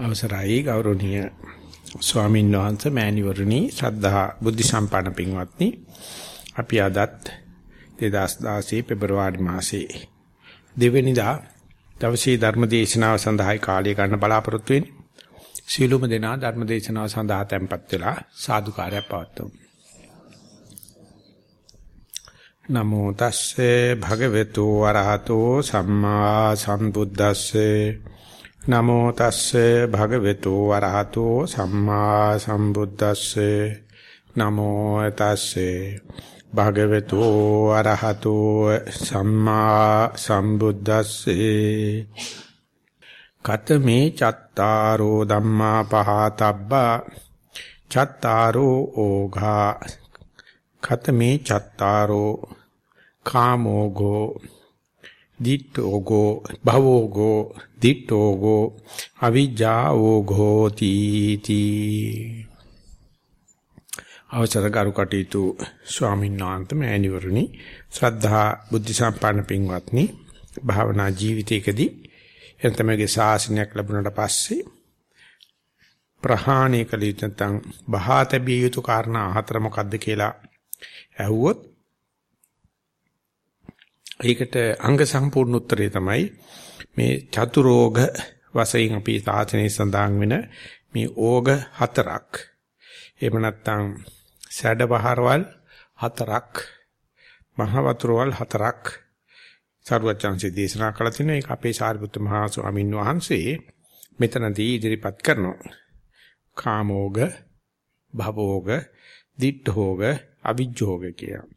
අවසරයි ගෞරවනීය ස්වාමීන් වහන්සේ මෑණිවරණි ශ්‍රද්ධා බුද්ධ සම්පන්න පින්වත්නි. අපි අදත් 2016 පෙබරවාරි මාසයේ දෙවැනිදා දවසේ ධර්ම දේශනාව සඳහායි කාලය ගන්න බලාපොරොත්තු වෙන්නේ. සීලුම දෙනා ධර්ම දේශනාව සඳහා tempත් වෙලා සාදුකාරයක් පවත්වමු. නමෝ තස්සේ භගවතු වරහතෝ සම්මා සම්බුද්දස්සේ නමෝ තස්සේ භගවතු වරහතෝ සම්මා සම්බුද්දස්සේ. නමෝ තස්සේ භගවතු වරහතෝ සම්මා සම්බුද්දස්සේ. කතමේ චත්තාරෝ ධම්මා පහතබ්බා. චත්තාරෝ ඕඝා. කතමේ චත්තාරෝ කාමෝගෝ. දිට්ඨෝගෝ භවෝගෝ දිට්ඨෝගෝ අවිජ්ජාෝගෝ තීති අවසර කරු කටයුතු ස්වාමීන් වහන්සේ මෑණිවරණි ශ්‍රද්ධා බුද්ධ සම්පන්න පින්වත්නි භාවනා ජීවිතයකදී එතමගේ ශාසනයක් ලැබුණාට පස්සේ ප්‍රහාණය කළ යුතු නැත්නම් බහා තැබිය යුතු කාරණා හතර මොකක්ද කියලා ඇහුවොත් ඒකට අංග සම්පූර්ණ උත්තරේ තමයි මේ චතුරෝග වශයෙන් අපි සාසනයේ සඳහන් වෙන මේ ඕග හතරක්. එහෙම නැත්නම් සැඩ බහරවල් හතරක් මහ වතුරවල් හතරක් සරුවචාන්සේ දේශනා කළ තිනවා ඒක අපේ සාරිපුත්ත මහා ස්වාමීන් වහන්සේ මෙතනදී ඉදිරිපත් කරනවා. කාමෝග, භවෝග, දිට්ඨෝග, අවිජ්ජෝග කියලා.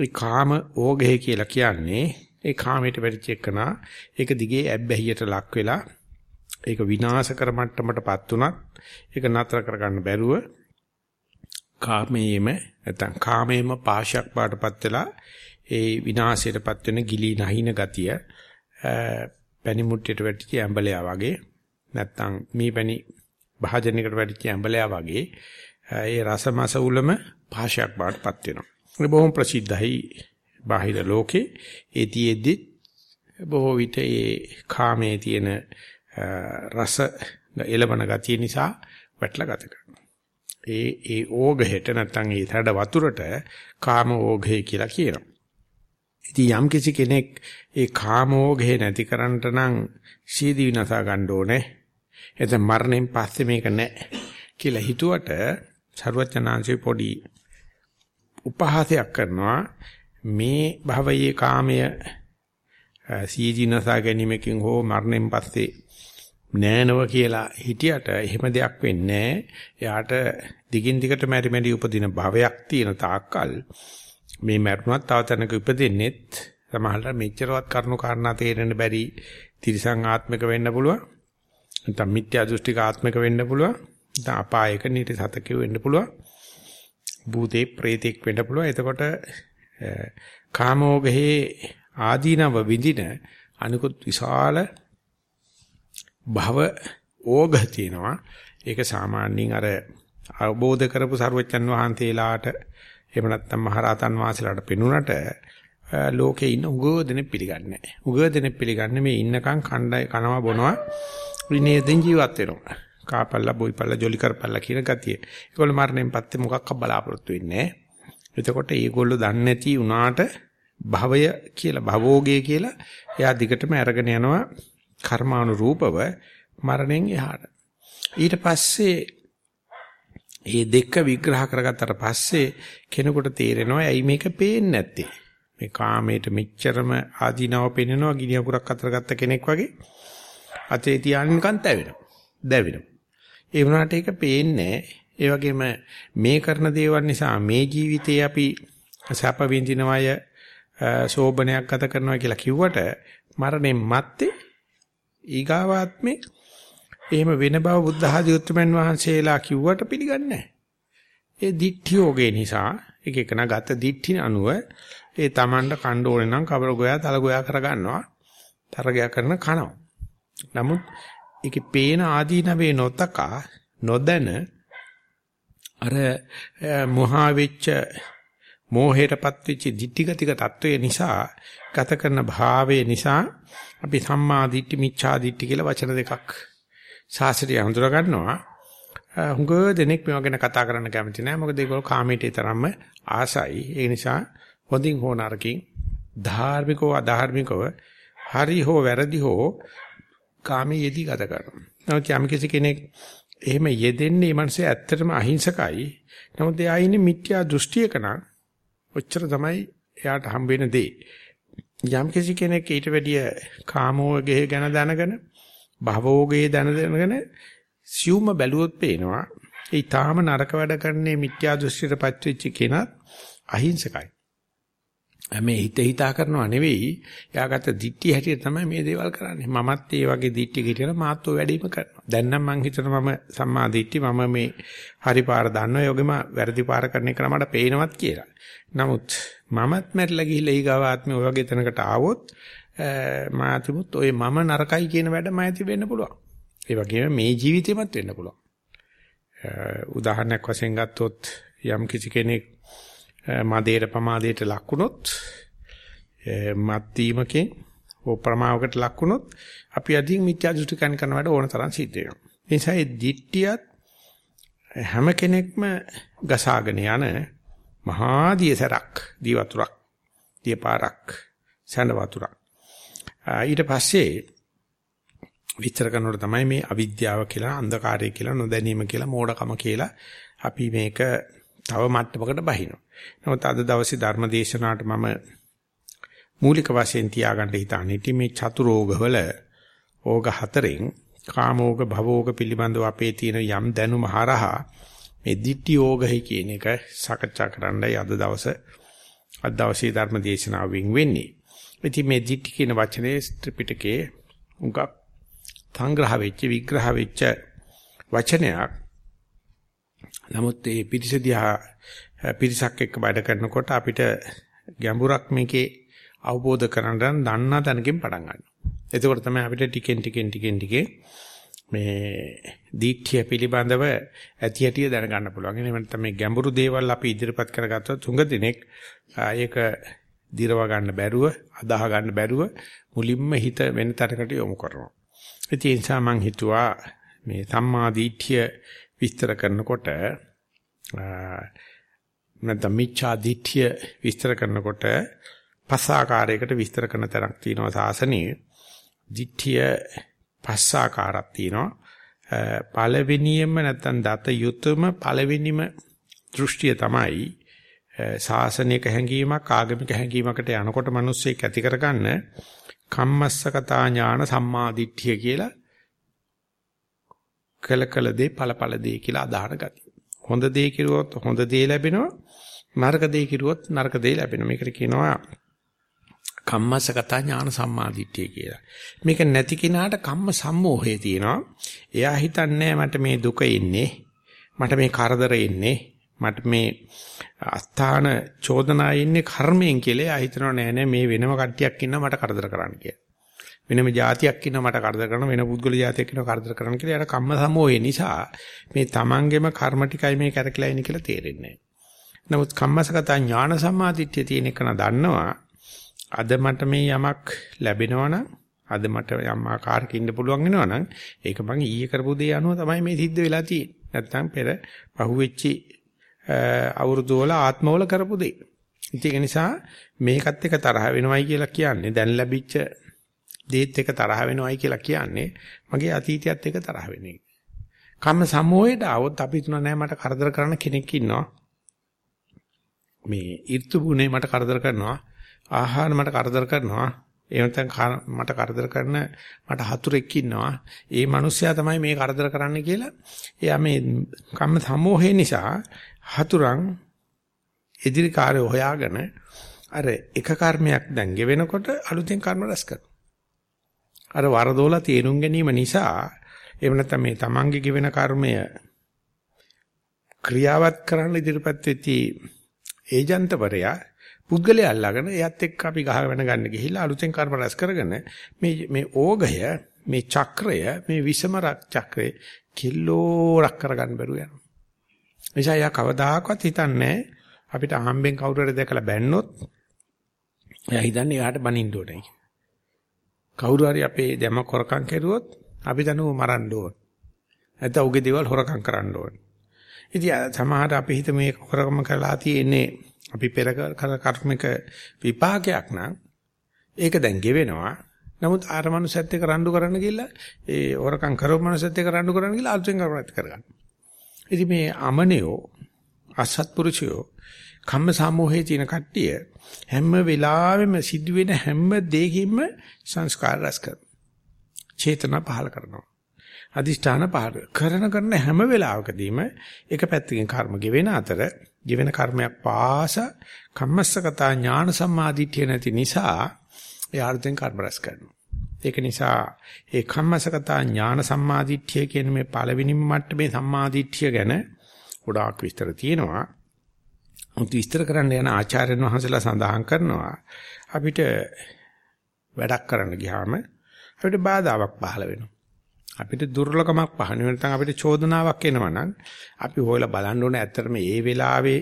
ඒ කාම ඕගය කියලා කියන්නේ ඒ කාමයට වැටිච්ච එකනා ඒක දිගේ ඇබ්බැහියට ලක් වෙලා ඒක විනාශ කර මට්ටමටපත් උනත් ඒක නතර කරගන්න බැරුව කාමයේම නැත්නම් කාමයේම පාශයක් බාටපත් වෙලා ඒ විනාශයටපත් වෙන ගිලී නැහින ගතිය පැණි මුට්ටියට වැටිච්ච ඇඹලයා වගේ නැත්නම් මේ පැණි භාජනයකට වැටිච්ච ඇඹලයා වගේ ඒ රසමස උලම පාශයක් බාටපත් වෙනවා. ඒ බොහොම ප්‍රසිද්ධයි බාහිර ලෝකේ ඒතිෙද්දි බොහෝ විට ඒ කාමයේ තියෙන රස එළවන ගතිය නිසා වැටලා ගත කරනවා. ඒ ඒ ඕඝයට නැත්නම් ඒ තඩ වතුරට කාම ඕඝය කියලා කියනවා. ඉතින් යම් කිසි කෙනෙක් ඒ කාම ඕඝය නැති කරන්නට නම් සීදී විනාසා ගන්න ඕනේ. එතන මරණයෙන් පස්සේ මේක නැහැ කියලා හිතුවට ਸਰවඥාන්සේ පොඩි උපහාසයක් කරනවා. මේ භවයේ කාමය සීජිනසා ගැනීමකින් හෝ මරණයෙන් පස්සේ නෑනව කියලා හිටියට එහෙම දෙයක් වෙන්නේ එයාට දිගින් දිගට මෙරි මෙරි උපදින භවයක් තියෙන තාක්කල් මේ මරුණත් තව තැනක උපදින්නෙත් සමහරවිට මෙච්චරවත් කරුණු කාරණා තේරෙන්න බැරි තිරිසං ආත්මික වෙන්න පුළුවන්. නැත්නම් මිත්‍යා දෘෂ්ටික ආත්මික වෙන්න පුළුවන්. නැත්නම් අපායක නිරසතක වෙන්න පුළුවන්. භූතේ ප්‍රේතෙක් වෙන්න පුළුවන්. එතකොට කාමෝගහේ ආදීනව විඳින අනිකුත් විශාල භව ඕග තියෙනවා. ඒක සාමාන්‍යයෙන් අර අවබෝධ කරපු සරුවච්චන් වහන්සේලාට එහෙම නැත්නම් මහරහතන් වහන්සේලාට පෙනුනට ලෝකේ ඉන්න උගව දෙනෙක් පිළිගන්නේ නැහැ. උගව දෙනෙක් පිළිගන්නේ මේ ඉන්නකම් කණ්ඩාය කනවා බොනවා විනයදෙන් ජීවත් වෙනවා. කාපල්ලා බොයිපල්ලා ජොලි කරපල්ලා කියන ගතිය. ඒගොල්ලෝ මරණයෙන් පස්සේ මොකක්වත් බලාපොරොත්තු වෙන්නේ නැහැ. එතකොට ඒගොල්ලෝ දන්නේ නැති උනාට භවය කියලා භවෝගය කියලා එයා දිගටම අරගෙන යනවා කර්මානුරූපව මරණයෙන් එහාට. ඊට පස්සේ මේ දෙක විග්‍රහ කරගත්තට පස්සේ කෙනෙකුට තේරෙනවා ඇයි මේක පේන්නේ නැත්තේ. මේ කාමයට මෙච්චරම ආදීනව පෙන්නනවා ගිනි අකුරක් අතර ගත්ත කෙනෙක් වගේ අතේ තියාගෙන නිකන් තැවෙනවා. දැවෙනවා. ඒ වුණාට ඒක පේන්නේ ඒ වගේම මේ කරන දේවල් නිසා මේ ජීවිතේ අපි සැප විඳිනවය සෝබනයක් ගත කරනවා කියලා කිව්වට මරණයෙන් මත්තේ ඊගාවාත්මේ එහෙම වෙන බව බුද්ධ ආදී උත්තරමන් වහන්සේලා කිව්වට පිළිගන්නේ ඒ දිට්ඨියෝගේ නිසා එක එකන ගත දිට්ඨි අනුව ඒ Tamanda කණ්ඩෝනේ නම් කබර ගෝයා තල ගෝයා කරගන්නවා. තරගය කරන කනවා. නමුත් ඒකේ පේන ආදීනවේ නොතකා නොදැන අර මොහා වෙච්ච මෝහයටපත් වෙච්ච ditthිගතික తত্ত্বය නිසා ගත කරන භාවය නිසා අපි සම්මා දිට්ඨි මිච්ඡා දිට්ඨි කියලා වචන දෙකක් සාසනය හඳුනා ගන්නවා. හුඟ දෙනෙක් මේවා ගැන කතා කරන්න කැමති නැහැ. මොකද ඒගොල්ලෝ කාමයට තරම්ම ආසයි. ඒ නිසා හොඳින් හෝ නරකින් ධාර්මිකව අධාර්මිකව හරි හෝ වැරදි හෝ කාමයේ යෙදී ගත කරනවා. නමුත් යම් කිසි කෙනෙක් එහෙම යෙදෙන්නේ මනසේ ඇත්තටම අහිංසකයි. නමුත් එයා ඉන්නේ මිත්‍යා දෘෂ්ටියක නම් ඔච්චර තමයි එයාට හම්බ වෙන දේ. යම් කිසි කෙනෙක් ඊට වැඩිය කාමෝගයේ ගැන දැනගෙන භවෝගයේ දැන දැනගෙන සියුම බැලුවොත් පේනවා ඒ ඊටාම නරක වැඩ කරන්නේ මිත්‍යා දෘෂ්ටියටපත් වෙච්ච කෙනත් අහිංසකයි. මේ හිත හිතා කරනවා නෙවෙයි. එයාගත්ත දිට්ටි හැටියට තමයි මේ දේවල් කරන්නේ. මමත් ඒ වගේ දිට්ටි කිටියලා මාත්ව වැඩිම කරනවා. දැන් නම් මං හිතනවා මම සම්මා දිට්ටි මම මේ හරි පාර දන්නවා. යෝගෙම වැරදි පාර කරන එක මට පේනවත් කියලා. නමුත් මමත් මැරිලා ගිහිල්ලා ඊගාව ආත්මේ ඔය වගේ තැනකට ආවොත් මාතිමුත් ඔය මම නරකයි කියන වැඩ මම ඇති වෙන්න පුළුවන්. ඒ වගේම මේ ජීවිතේමත් වෙන්න පුළුවන්. උදාහරණයක් වශයෙන් ගත්තොත් යම් කිසි කෙනෙක් මදේට ප්‍රමාදයට ලක් වුණොත් මත්වීමකින් හෝ ප්‍රමාවකට ලක් වුණොත් අපි අදින් මිත්‍යා දෘෂ්ටිකයන් කරන වැඩ ඕන තරම් සිද්ධ වෙනවා. ඒ නිසා ඒ දිට්ඨියත් හැම කෙනෙක්ම ගසාගෙන යන මහා දියසරක්, දී වතුරක්, දී පාරක්, සඳ වතුරක්. ඊට පස්සේ විස්තර කරනකොට තමයි මේ අවිද්‍යාව කියලා, අන්ධකාරය කියලා, නොදැනීම කියලා, මෝඩකම කියලා අපි මේක තව මට්ටමකට බහිනවා. නමුත් අද දවසේ ධර්ම දේශනාවට මම මූලික වශයෙන් තියාගන්න හිතන්නේ මේ චතුරෝගවල ඕග හතරෙන් කාමෝග භවෝග පිළිබඳව අපේ තියෙන යම් දැනුම හරහා මේ ditthi යෝගයි කියන එක සාකච්ඡා කරන්නයි අද දවස අද දවසේ ධර්ම දේශනාවෙන් වෙන්නේ. ඉතින් මේ ditthi කියන වචනේ ත්‍රිපිටකයේ උඟක් සංග්‍රහ වෙච්ච විග්‍රහ වෙච්ච වචනයක්. නමුත් මේ පිටිසදියා පිරිසක් එක්ක වැඩ කරනකොට අපිට ගැඹුරක් මේකේ අවබෝධ කරගන්න දන්නා තැනකින් පටන් ගන්නවා. එතකොට තමයි අපිට ටිකෙන් ටිකෙන් ටිකෙන් ටිකේ මේ දීක්ෂය පිළිබඳව ඇති ඇටිය දැනගන්න පුළුවන්. එහෙම නැත්නම් මේ ගැඹුරු දේවල් අපි ඉදිරිපත් කරගත්තොත් තුඟ දිනෙක ඒක දිරව ගන්න බැරුව, අදාහ ගන්න බැරුව මුලින්ම හිත වෙන තරකට යොමු කරනවා. ඒ නිසා මම හිතුවා මේ සම්මා දීක්ෂය විස්තර කරනකොට නැත්නම් මිච්ඡා දිට්ඨිය විස්තර කරනකොට පස් ආකාරයකට විස්තර කරන තරක් තියෙනවා සාසනීය. දිට්ඨිය පස් ආකාරයක් තියෙනවා. පළවෙනියම නැත්නම් දත යුතුයම පළවෙනිම දෘෂ්ටිය තමයි සාසනික හැඟීමක් ආගමික හැඟීමකට යනකොට මිනිස්සෙක් ඇති කරගන්න කම්මස්සකතා ඥාන සම්මාදිට්ඨිය කියලා කළ කළ දේ ඵල ඵල දේ කියලා අදහන ගතිය. හොඳ දේ කිරුවොත් හොඳ දේ ලැබෙනවා. නරක දේ කිරුවොත් නරක දේ ලැබෙනවා. මේකට කියනවා කම්මසගත ඥාන සම්මාදිට්ඨිය කියලා. මේක නැති කෙනාට කම්ම සම්මෝහය තියෙනවා. එයා හිතන්නේ මට මේ දුක එන්නේ, මට මේ කරදර එන්නේ, මට මේ අස්ථාන චෝදනා ඉන්නේ කර්මයෙන් කියලා. එයා හිතනවා නෑ නෑ මේ වෙනම කට්ටියක් ඉන්නවා මට කරදර කරන්න කියලා. වෙනම જાතියක් ඉන්නවා මට කරදර කරන වෙන පුද්ගල જાතියක් ඉන්නවා කරදර කරන්න කියලා. එයාට කම්ම සම්මෝහය නිසා මේ තමන්ගේම කර්ම ටිකයි මේ කරකලා ඉන්නේ කියලා තේරෙන්නේ නෑ. නමුත් කම්මසගත ඥාන සම්මාදිට්ඨිය තියෙන එක දන්නවා. අද මට මේ යමක් ලැබෙනවා නම් අද මට යම් ආකාරයක ඉන්න පුළුවන් වෙනවා නම් ඒක මං ඊයේ කරපු දේ අනුව තමයි මේ සිද්ධ වෙලා තියෙන්නේ. නැත්තම් පෙර පහුවෙච්චි අවුරුදු වල ආත්මවල කරපු දේ. ඒක නිසා මේකත් එක තරහ වෙනවයි කියලා කියන්නේ දැන් ලැබිච්ච දේත් එක තරහ වෙනවයි කියලා කියන්නේ මගේ අතීතයත් එක තරහ වෙන එක. කම්ම සමෝහයට આવොත් අපි තුන නෑ මට කරදර කරන කෙනෙක් ඉන්නවා. මේ ඍතු ගුණේ මට කරදර කරනවා ආහාර මට කරදර කරනවා ඒ නැත්නම් මට කරදර කරන මට හතුරෙක් ඉන්නවා. ඒ මිනිස්සයා තමයි මේ කරදර කරන්නේ කියලා. එයා මේ කම්ම සමෝහය නිසා හතුරන් ඉදිරි කාර්ය හොයාගෙන අර එක කර්මයක් දැන් ගෙවෙනකොට අලුතෙන් කර්ම රැස් කරනවා. අර වරදෝලා තේරුම් ගැනීම නිසා එහෙම නැත්නම් මේ තමන්ගේ ගෙවෙන කර්මය ක්‍රියාවත් කරන්න ඉදිරිපත් වෙති ඒජන්තවරයා පුද්ගලයා අල්ලාගෙන එයත් එක්ක අපි ගහගෙන ගන්න ගිහිල්ලා අලුතෙන් කර්ම රැස් කරගෙන මේ මේ ඕගය මේ චක්‍රය මේ විසම චක්‍රය කිල්ලෝරක් කරගන්න බැරුව යනවා. එනිසා යා කවදාකවත් හිතන්නේ අපිට අහම්බෙන් කවුරු හරි දැකලා බැන්නොත් එයා හිතන්නේ එයාට බනින්න ඕනේ. කවුරු හරි අපේ දැම කොරකම් කෙරුවොත් අපි දනුව මරන්න ඕන. නැත්නම් උගේ දේවල් හොරකම් කරන්න ඕනේ. ඉතින් සමහර අපි හිත මේ හොරකම කරලා තියෙන්නේ අපි පෙර කර්මික විපාකයක් නම් ඒක දැන් ගෙවෙනවා. නමුත් ආර මනුස්සයත් එක්ක රණ්ඩු කරන්න ගිහලා ඒ හොරකම් කරව මනුස්සයත් එක්ක රණ්ඩු කරන්න ගිහලා අලුතෙන් කරපත් කරගන්න. ඉතින් මේ අමනියෝ අසත්පුරුෂයෝ කම්ම සමෝහයේ තියෙන කට්ටිය හැම වෙලාවෙම සිදුවෙන හැම දෙයකින්ම සංස්කාර රැස් කරනවා. චේතනා පහල කරනවා. අදිෂ්ඨාන පහල කරන කරන හැම වෙලාවකදීම එක පැත්තකින් කර්ම ගෙවෙන අතර ගෙවෙන කර්මයක් පාස කම්මස්සගතා ඥාන සම්මාදිට්ඨිය නැති නිසා ඒ ආර්ධෙන් කර්ම රැස් කරනවා. ඒක නිසා ඒ කම්මස්සගතා ඥාන සම්මාදිට්ඨිය කියන මේ පළවෙනිම මට්ටමේ සම්මාදිට්ඨිය ගැන ගොඩාක් විස්තර තියෙනවා. මුත් විස්තර කරන්න යන ආචාර්යන් වහන්සේලා සඳහන් කරනවා අපිට වැඩක් කරන්න ගියාම අපිට බාධාවක් පහළ වෙනවා. අපිට දුර්ලභමක් පහළ වෙන නැත්නම් අපිට චෝදනාවක් එනවා නම් අපි හොයලා බලන්න ඕනේ ඇත්තටම ඒ වෙලාවේ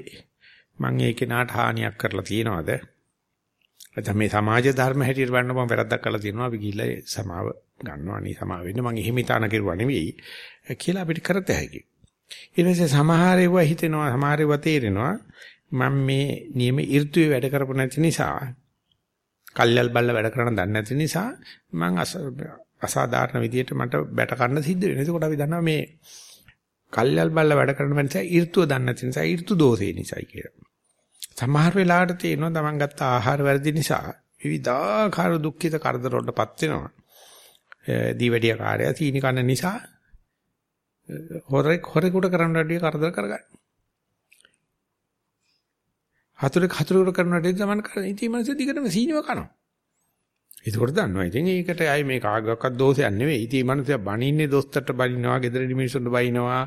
මම ඒ කෙනාට හානියක් කරලා තියනවද? නැත්නම් මේ සමාජ ධර්ම හැටියට බලන්න මම වැරද්දක් කරලා තියෙනවා අපි ගිහිල්ලා සමාව ගන්නවා නේ සමාව වෙන්න මම එහෙම හිතාන කෙරුවා නෙවෙයි කියලා අපිට කරත හැකියි. ඊට පස්සේ සමහර ඒවා හිතෙනවා සමහර ඒවා තේරෙනවා මම මේ නියම ඍතුවේ වැඩ කරපො නැති නිසා කල්යල් බල්ල වැඩ කරන දන්නේ නැති නිසා මම අසාධාරණ විදියට මට බැට ගන්න සිද්ධ වෙනවා. එතකොට අපි දන්නවා මේ කල්යල් බල්ල වැඩ කරන නිසා ඍතුව දන්නේ නැති නිසා ඍතු දෝෂේ නිසායි කියලා. සමහර වෙලාවට තේනවා තමන් ගත්ත ආහාර වැරදි නිසා විවිධාකාර දුක්ඛිත කරදර වලටපත් වෙනවා. දීවැඩිය කාර්යය තීනි කන්න නිසා හොරෙක් හොරෙකුට කරන්න වැඩිය කරදර කරගන්න. හතුරෙක් හතුරෙකුට කරන වැඩේ තමයි කරන්නේ. ඉතින් මනස දිගටම සීනව කනවා. ඒකෝට දන්නවා. ඉතින් ඒකට ආයි මේ කාගක්වත් දෝෂයක් නෙවෙයි. ඉතින් මනස බණින්නේ දොස්තරට බණිනවා, ගෙදරදි මිනිස්සුන්ට බණිනවා,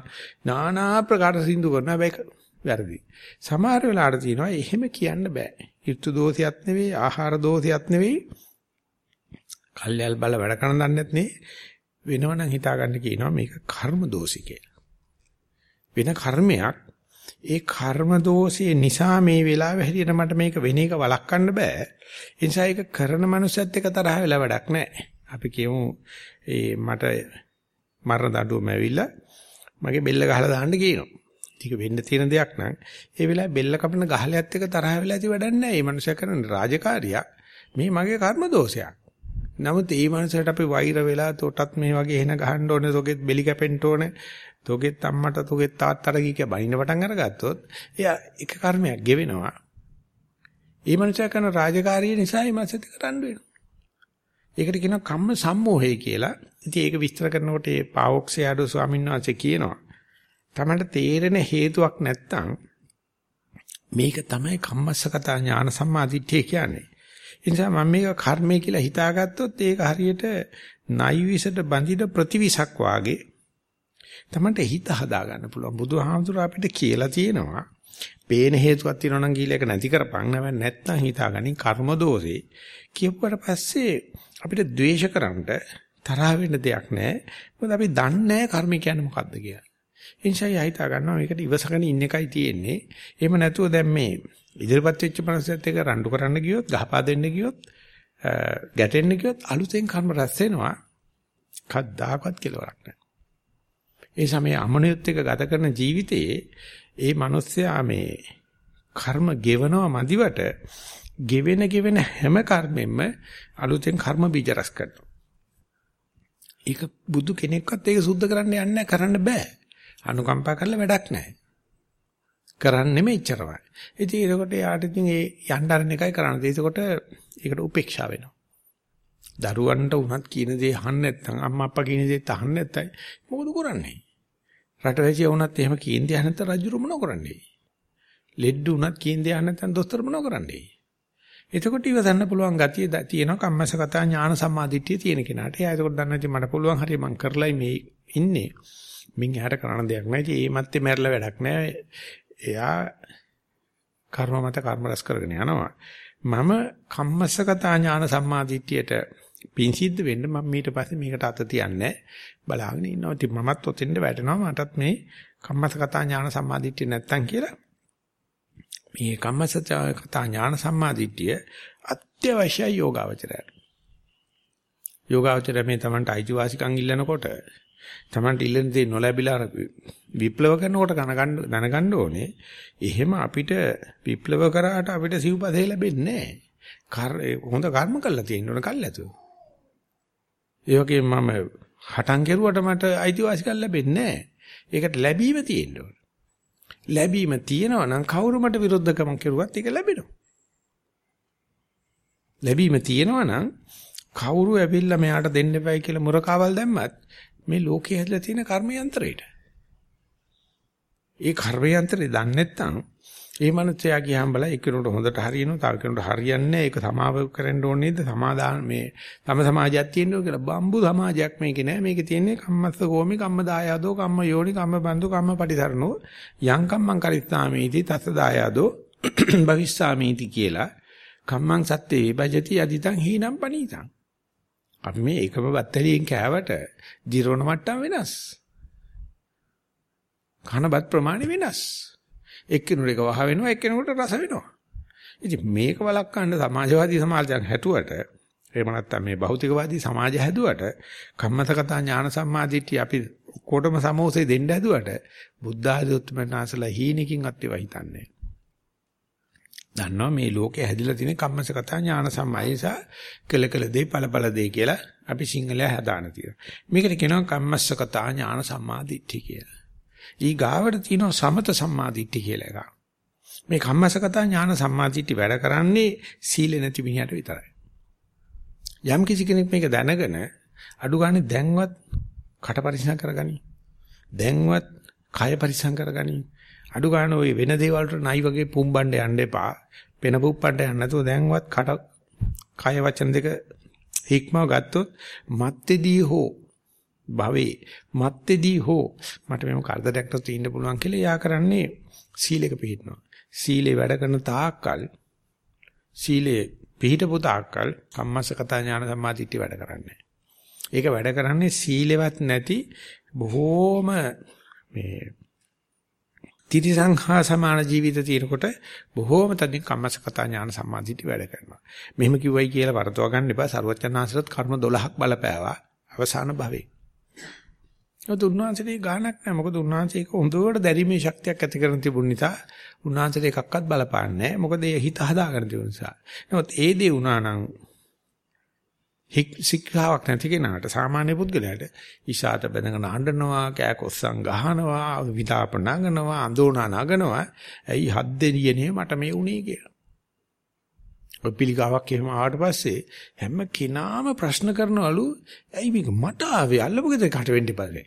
নানা ප්‍රකාර සින්දු කරනවා. හැබැයි වැරදි. සමහර වෙලාවට තියෙනවා එහෙම කියන්න බෑ. ඍතු දෝෂයක් නෙවෙයි, ආහාර දෝෂයක් නෙවෙයි. කල්යල් බල වැඩ කරන දන්නේ නැත්නේ වෙනවනම් හිතාගන්න කියනවා මේක කර්ම දෝෂි කියලා. වෙන කර්මයක් ඒ කර්ම දෝෂයේ නිසා මේ වෙලාවේ හැටියට මට මේක වෙන එක වළක්වන්න බෑ. ඒ නිසා ඒක කරන මනුස්සයත් එක්ක තරහ වෙලා වැඩක් නැහැ. අපි කියමු ඒ මට මරණ දඬුවම ඇවිල්ලා මගේ බෙල්ල ගහලා දාන්න කියනවා. ටික වෙන්න තියෙන දෙයක් නම් ඒ වෙලාවේ බෙල්ල කපන ගහලයත් එක්ක තරහ වෙලා ඇති වැඩක් නැහැ. මේ මනුස්සයා කරන රාජකාරියක් මේ මගේ කර්ම දෝෂයක්. නමුත් මේ මනුස්සයට අපි වෛර වෙලා තොටත් මේ වගේ එන ගහන්න ඕනේ, තොගෙත් බෙලි කැපෙන්න ඕනේ. තොගෙත් අම්මට තොගෙත් තාත්තට කිය බනින්න පටන් අරගත්තොත් එයා එක කර්මයක් ගෙවෙනවා. ඒ මනුස්සයා කරන රාජකාරිය නිසා මේ මනසට කරන්න වෙනවා. ඒකට කියනවා කම්ම සම්මෝහය කියලා. ඉතින් ඒක විස්තර කරනකොට ඒ පාවොක්සයාඩෝ ස්වාමීන් වහන්සේ කියනවා. තමන්ට තේරෙන හේතුවක් නැත්තම් මේක තමයි කම්මස්සකතා ඥාන සම්මාදිට්ඨිය කියන්නේ. ඒ නිසා මම මේක කර්මය කියලා හිතාගත්තොත් ඒක හරියට නයිවිසට බඳින ප්‍රතිවිසක් වාගේ තමන්ට හිත හදා ගන්න පුළුවන්. බුදුහාමුදුර අපිට කියලා තියෙනවා. පේන හේතුවක් තියෙනවා නම් ගිහිල්ලා ඒක නැති කරපන්. නැත්නම් නැත්නම් හිතාගනින් කර්ම දෝෂේ. කියපුවට පස්සේ අපිට ද්වේෂ කරන්න තරහ වෙන්න දෙයක් නැහැ. මොකද අපි දන්නේ නැහැ කර්ම කියන්නේ මොකක්ද කියලා. ඒ නිසා හිතා ගන්නවා මේකට ඉවසගෙන ඉන්න එකයි තියෙන්නේ. එහෙම නැතුව දැන් මේ ඉදිරිපත් වෙච්ච මනසත් එක්ක රණ්ඩු කරන්න ගියොත්, ගහපා දෙන්න ගියොත්, ගැටෙන්න ගියොත් අලුතෙන් කර්ම රැස් වෙනවා. කද්දාකවත් කෙලවරක් නැහැ. ඒ සමේ අමනියුත් එක ගත කරන ජීවිතයේ ඒ මිනිස්සයා මේ කර්ම ගෙවනවා මදිවට ගෙවෙන ගෙවෙන හැම කර්මෙම අලුතෙන් කර්ම බීජ රස කරනවා. ඒක බුදු කෙනෙක්වත් ඒක සුද්ධ කරන්න යන්නේ කරන්න බෑ. අනුකම්පා කරලා වැඩක් නැහැ. කරන්නේ මෙච්චරමයි. ඉතින් ඒකට යාට ඉතින් ඒ යන්න අරන එකයි කරන්නේ. ඒකකොට ඒකට උපේක්ෂා වෙනවා. දරුවන්ට උනත් කියන දේ අහන්න නැත්නම් අම්මා අප්පා කියන දේත් අහන්න නැත්නම් මොකද කරන්නේ? රටවැසිය වුණත් එහෙම කියන දේ අහන්න නැත්නම් රජු මොනව කරන්නේ? ලෙඩ උනත් කියන දේ අහන්න නැත්නම් දොස්තර මොනව කරන්නේ? එතකොට ඉවසන්න පුළුවන් ගතිය තියෙනවා කම්මසගතා ඥාන සම්මාදිට්ඨිය තියෙන කෙනාට. එයා එතකොට දන්නා ඉතින් මට පුළුවන් හරිය මං කරලයි මේ ඉන්නේ. මින් එහාට කරන්න දෙයක් නැහැ. ඉතින් ඒ මැත්තේ මැරලා වැඩක් නැහැ. එයා කර්ම මත කර්ම රැස් කරගෙන යනවා. මම කම්මසගතා ඥාන සම්මාදිට්ඨියට පින් සිද්ධ වෙන්න මම ඊට පස්සේ මේකට අත තියන්නේ බලාගෙන ඉන්නවා. ඉතින් මමත් ඔතෙන්ද වැටෙනවා. මටත් මේ කම්මසගතා ඥාන සම්මාදිට්ඨිය නැත්තම් කියලා මේ කම්මසගතා ඥාන සම්මාදිට්ඨිය අත්‍යවශ්‍යයි යෝගාවචරයට. යෝගාවචරය මේ Tamanට අයිතිවාසිකම් ඉල්ලනකොට Tamanට ඉල්ලන දේ නොලැබිලා විප්ලව කරනකොට කනගන්න දැනගන්න ඕනේ. එහෙම අපිට විප්ලව කරාට අපිට සිව්පදේ ලැබෙන්නේ නැහැ. හොඳ කර්ම කළා තියෙන්න ඕන කල්ැතු. ඒ වගේම මම හටන් කෙරුවට මට අයිතිවාසිකම් ලැබෙන්නේ නැහැ. ඒකට ලැබීම තියෙන්න ඕන. ලැබීම තියෙනවා නම් කවුරු මට විරුද්ධකමක් කෙරුවත් ඒක ලැබෙනවා. ලැබීම තියෙනවා නම් කවුරු ඇවිල්ලා මෙයාට දෙන්න එපයි කියලා මුරකාවල් දැම්මත් මේ ලෝකයේ හැදලා තියෙන කර්ම යන්ත්‍රයට. ඒ කර්ම යන්ත්‍රය දන්නේ නැත්නම් ඒ මනුස්සයා ගියාම බලා එක්කෙනෙකුට හොඳට හරියනවා තව කෙනෙකුට හරියන්නේ ඒක සමාව කරන්න ඕනේ නේද? සමාදාන මේ තම සමාජයක් තියෙනවා කියලා. බම්බු සමාජයක් මේකේ නෑ. මේකේ තියෙන්නේ කම්මස්ස කෝමි කම්ම දායාදෝ කම්ම යෝනි කම්ම බන්දු කම්ම පටිසරණෝ. යං කම්මං කරිස්සාමීති තස්ස දායාදෝ භවිස්සාමීති කියලා. කම්මං සත්‍යේ විභජති අදිතං හීනම් පනීතං. අපි මේ එකම බත්තරියෙන් කෑවට දිරවන මට්ටම වෙනස්. කනබත් ප්‍රමාණය වෙනස්. එක්කෙනෙකුට එක වහ වෙනවා එක්කෙනෙකුට රස වෙනවා. ඉතින් මේක වළක්වන්න සමාජවාදී සමාජයක් හැදුවට එහෙම නැත්නම් මේ භෞතිකවාදී සමාජය හැදුවට කම්මතකතා ඥාන සම්මාදිට්ඨිය අපි කොටම සමෝසේ දෙන්න හැදුවට බුද්ධ ආදී උත්තරනාසලා හීනකින්වත් ඒවා හිතන්නේ දන්නවා මේ ලෝකේ හැදිලා තියෙන කම්මසකතා ඥාන සම්මයසා කළ කළ දේ ඵල ඵල දේ කියලා අපි සිංහලයා හදාන තියෙනවා. මේකට කියනවා කම්මස්සකතා ඥාන සම්මාදිට්ඨිය කියලා. ඊ ගාවට තියෙනවා සමත සම්මාදිට්ඨි කියලා එකක්. මේ කම්මසගත ඥාන සම්මාදිට්ඨි වැඩ කරන්නේ සීල නැති මිනිහට විතරයි. යම් කිසි කෙනෙක් මේක දැනගෙන අඩු ගානේ දැන්වත් කට පරිසම් කරගනි. දැන්වත් කය පරිසම් කරගනි. අඩු ගානේ ওই වෙන දේවල් වලට නයි වගේ පුම්බන්න යන්න එපා. වෙන පුප්පන්න යන්න නැතුව දැන්වත් කට කය වචන දෙක හික්මව ගත්තොත් මත්තේදී හෝ භවේ මත්තේදී හෝ මට මේව කරදරයක් නැතුව ඉන්න පුළුවන් කියලා එයා කරන්නේ සීලෙක පිළිපදිනවා. සීලේ වැඩ කරන තාක්කල් සීලේ පිළිපදපු තාක්කල් කම්මස්සකතා ඥාන සම්මාදිට්ඨිය වැඩ කරන්නේ. ඒක වැඩ කරන්නේ සීලෙවත් නැති බොහෝම මේ තිරිසංහා සමාන ජීවිත තියෙනකොට බොහෝම තදින් කම්මසකතා ඥාන සම්මාදිට්ඨිය වැඩ කරනවා. මෙහෙම කිව්වයි කියලා වරදවා ගන්න එපා. ਸਰවඥාන්සරත් කර්ම 12ක් බලපෑවා අවසාන භවයේ. ඒත් උන්වහන්සේට ගාණක් නැහැ. මොකද උන්වහන්සේ ඒක හොඳට දැරීමේ ශක්තියක් ඇති කරන් තිබුණ නිසා උන්වහන්සේට එකක්වත් බලපාන්නේ නැහැ. මොකද ඒ හිත හදාගෙන තිබුණ නිසා. නමුත් ඒ දේ වුණා නම් ශික්ෂාවක් නැති කෙනාට සාමාන්‍ය පුද්ගලයාට ඉෂාට බැඳගෙන අඬනවා, කෑකොස්සන් ගහනවා, විතාප නගනවා, අඳෝනා නගනවා. ඇයි හත් දෙනියනේ මට මේ උනේ කියලා. ඔය පිළිකාවක් එහෙම ආවට පස්සේ හැම කෙනාම ප්‍රශ්න කරනවලු ඇයි මේක මට ආවේ? අල්ලපු ගෙදර කට වෙන්න ඉපදලේ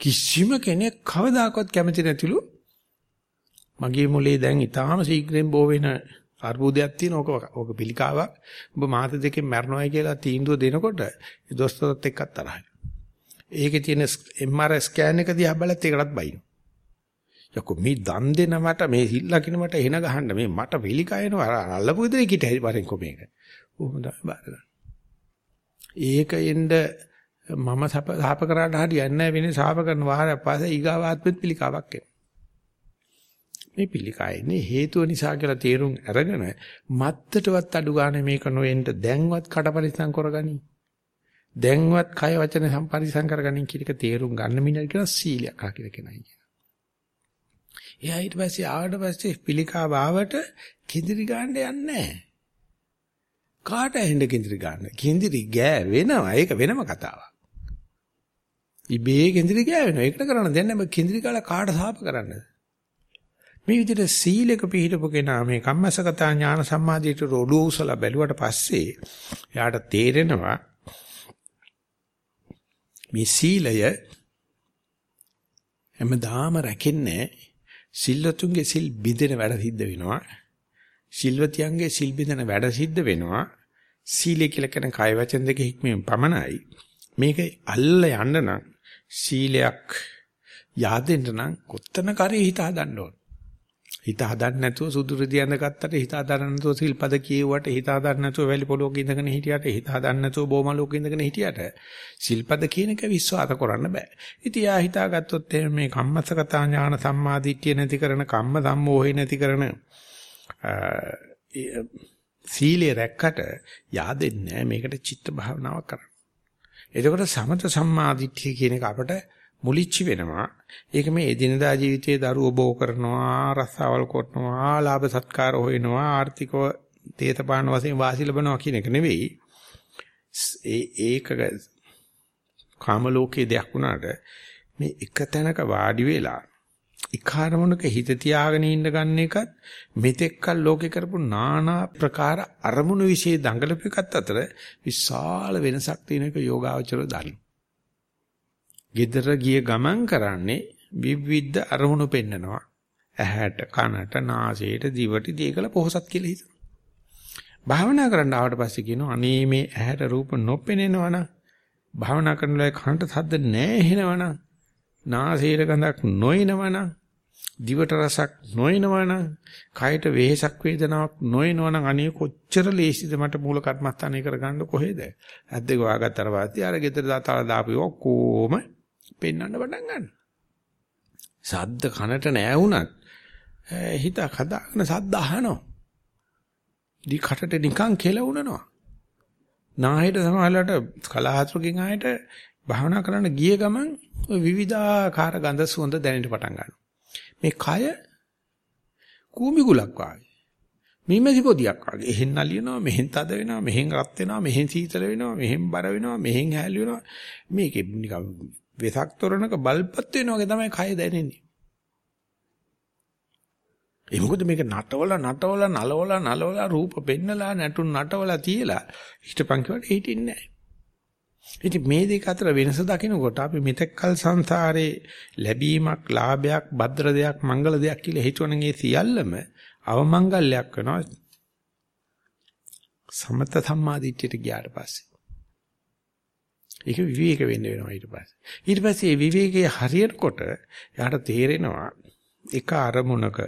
කිසිම කෙනෙක් කවදාකවත් කැමති නැතිලු. මගේ මොලේ දැන් ඊටාම ශීඝ්‍රයෙන් බෝ වෙන අර්බුදයක් තියෙන ඕක ඕක පිළිකාවක් ඔබ මාස දෙකෙන් මැරෙනවා කියලා තීන්දුව දෙනකොට දොස්තරත් එක්කත් තරහයි. ඒකේ තියෙන MRI ස්කෑන් එක දිහා බලත් ඒකටත් බයිනවා. යකෝ මේ දන් දෙන මට මේ හිල්ලකින මට එන ගහන්න මේ මට පිළිකයනවා අල්ලපු විදිහේ කිට වරෙන් කොමේක. කොහොමද බාර ගන්න. ඒක එන්න මම සාප කරාට හරියන්නේ නැහැ වෙන්නේ සාප කරන වාරයක් පස්සේ ඊගාවාත්මෙත් පිළිකාවක් එනවා. මේ පිළිකායනේ හේතුව නිසා කියලා තේරුම් අරගෙන මත්තටවත් අඩු ගන්න මේක නොවෙන්න දැන්වත් කඩපරිසම් කරගනි. දැන්වත් කය වචන සම්පරිසම් කරගනින් කියන එක තේරුම් ගන්න මිනිහ කියලා සීලයක් හා කියලා කෙනයි. එයා ඊට පස්සේ ආවට පස්සේ පිළිකාව ආවට කිඳිරි ගන්න යන්නේ නැහැ. කාට ඇහෙන්න කිඳිරි ගන්න? කිඳිරි ගෑ වෙනවා. ඒක වෙනම කතාවක්. ඉබේ කිඳිරි ගෑ වෙනවා. ඒකට කරන්න දෙන්නේ නැහැ. කිඳිරි කාලා කාට සාප කරන්නද? මේ විදිහට සීලක පිළිපො කෙනා මේ කම්මසගතා ඥාන සම්මාදියට රොඩු උසලා බැලුවට පස්සේ එයාට තේරෙනවා මේ සීලය හැමදාම රැකෙන්නේ සිල්වතුන්ගේ සිල් බිඳෙන වැඩ සිද්ධ වෙනවා. සිල්වතියන්ගේ සිල් බිඳෙන වැඩ සිද්ධ වෙනවා. සීලය කියලා කියන කය වචන දෙක හික්මෙන් පමණයි. මේක අල්ල යන්න නම් සීලයක් yaadෙන්න නම් කොත්තන කරේ හිත හදන්න ඕන. හිත හදන්න නැතුව සුදු රිදි ඇඳගත්තට හිත හදන්න නැතුව සිල්පද කියෙව්වට හිත හදන්න නැතුව වැලි පොලොක ඉඳගෙන හිටියට හිත හදන්න නැතුව බොමලෝක ඉඳගෙන හිටියට සිල්පද කියන එක විශ්වාස කරන්න බෑ. ඉතින් යා හිතාගත්තොත් එහෙනම් මේ කම්මස්සගතා ඥාන සම්මාදිට්ඨිය නැති කරන කම්ම සම්මෝහය නැති කරන සීලේ රැක්කට yaadෙන්නේ මේකට චිත්ත භාවනාවක් කරන්න. එතකොට සමත සම්මාදිට්ඨිය කියන එක අපට මුලිච්ච වෙනවා. ඒක මේ එදිනදා ජීවිතයේ දරුවෝ බෝ කරනවා, රස්සාවල් කරනවා, ලාභ සත්කාර හොයනවා, ආර්ථිකව තේතපාන වශයෙන් වාසි ලබනවා කියන එක නෙවෙයි. ඒ ඒක කාම ලෝකයේ දෙයක් වුණාට මේ එක තැනක වාඩි වෙලා ඉකාරමුණක හිත තියාගෙන ඉන්න ගන්න එකත් මෙතෙක්කල් ලෝකේ කරපු নানা ප්‍රකාර අරමුණු વિશે දඟලපු එකත් අතර විශාල වෙනසක් තියෙන එක යෝගාවචර දන්න. gedara ගිය ගමන් කරන්නේ විවිධ අරමුණු පෙන්නනවා. ඇහැට, කනට, නාසයට, දිවට දීකල පොහසත් කියලා හිතනවා. භාවනා කරන්න ආවට පස්සේ කියනවා අනේ මේ ඇහැට රූප නොපෙනෙනවනම් භාවනා කරනලා කනට සද්ද නැහැ නාසයට ගඳක් නොයනවනම් දිවට රසක් නොයනවනම් කයට වෙහෙසක් වේදනාවක් නොයනවනම් අනේ කොච්චර ලේසිද මට මූල කර්මස්ථානය කරගන්න කොහෙද ඇද්දක වාගත්තර වාති අර ගෙදර දාතල දාපු ඔක්කොම පෙන්වන්න පටන් ගන්න සද්ද කනට නෑ වුණත් හිත හදාගෙන සද්ද අහනවා දී කටට නිකන් කෙලවුනනවා නාහෙට සමහරලාට කලාතුරකින් ආයෙට භාවනා කරන්න ගිය ගමන් ওই විවිධාකාර ගඳ සුවඳ දැනෙන්න පටන් ගන්නවා. මේ කය කූමි ගුලක් වගේ. මීමැසි පොදියක් වගේ. එහෙන් නලියනවා, මෙහෙන් තද වෙනවා, මෙහෙන් රත් වෙනවා, මෙහෙන් සීතල වෙනවා, මෙහෙන් බර වෙනවා, මෙහෙන් හැල්ලි වෙනවා. මේකේ නිකන් වෙසක් තොරණක බල්පත් වෙනවා වගේ තමයි කය දැනෙන්නේ. ඒ මොකද මේක නටවල නටවල නලවල නලවල රූප පෙන්නලා නැටුන් නටවල තියලා හිටපන් කියවට හිටින්නේ නැහැ. ඉතින් මේ දෙක අතර වෙනස දකිනකොට අපි මෙතෙක්කල් සංසාරේ ලැබීමක්, ලාභයක්, භද්‍ර දෙයක්, මංගල දෙයක් කියලා හිතුවනම් ඒ සියල්ලම අවමංගල්‍යයක් වෙනවා. සමත සම්මාදිට්ඨියට ගියාට පස්සේ. ඒක විවේක වෙන්න වෙනවා ඊට පස්සේ. ඊට පස්සේ මේ විවේකයේ හරියනකොට යාට තේරෙනවා එක අරමුණක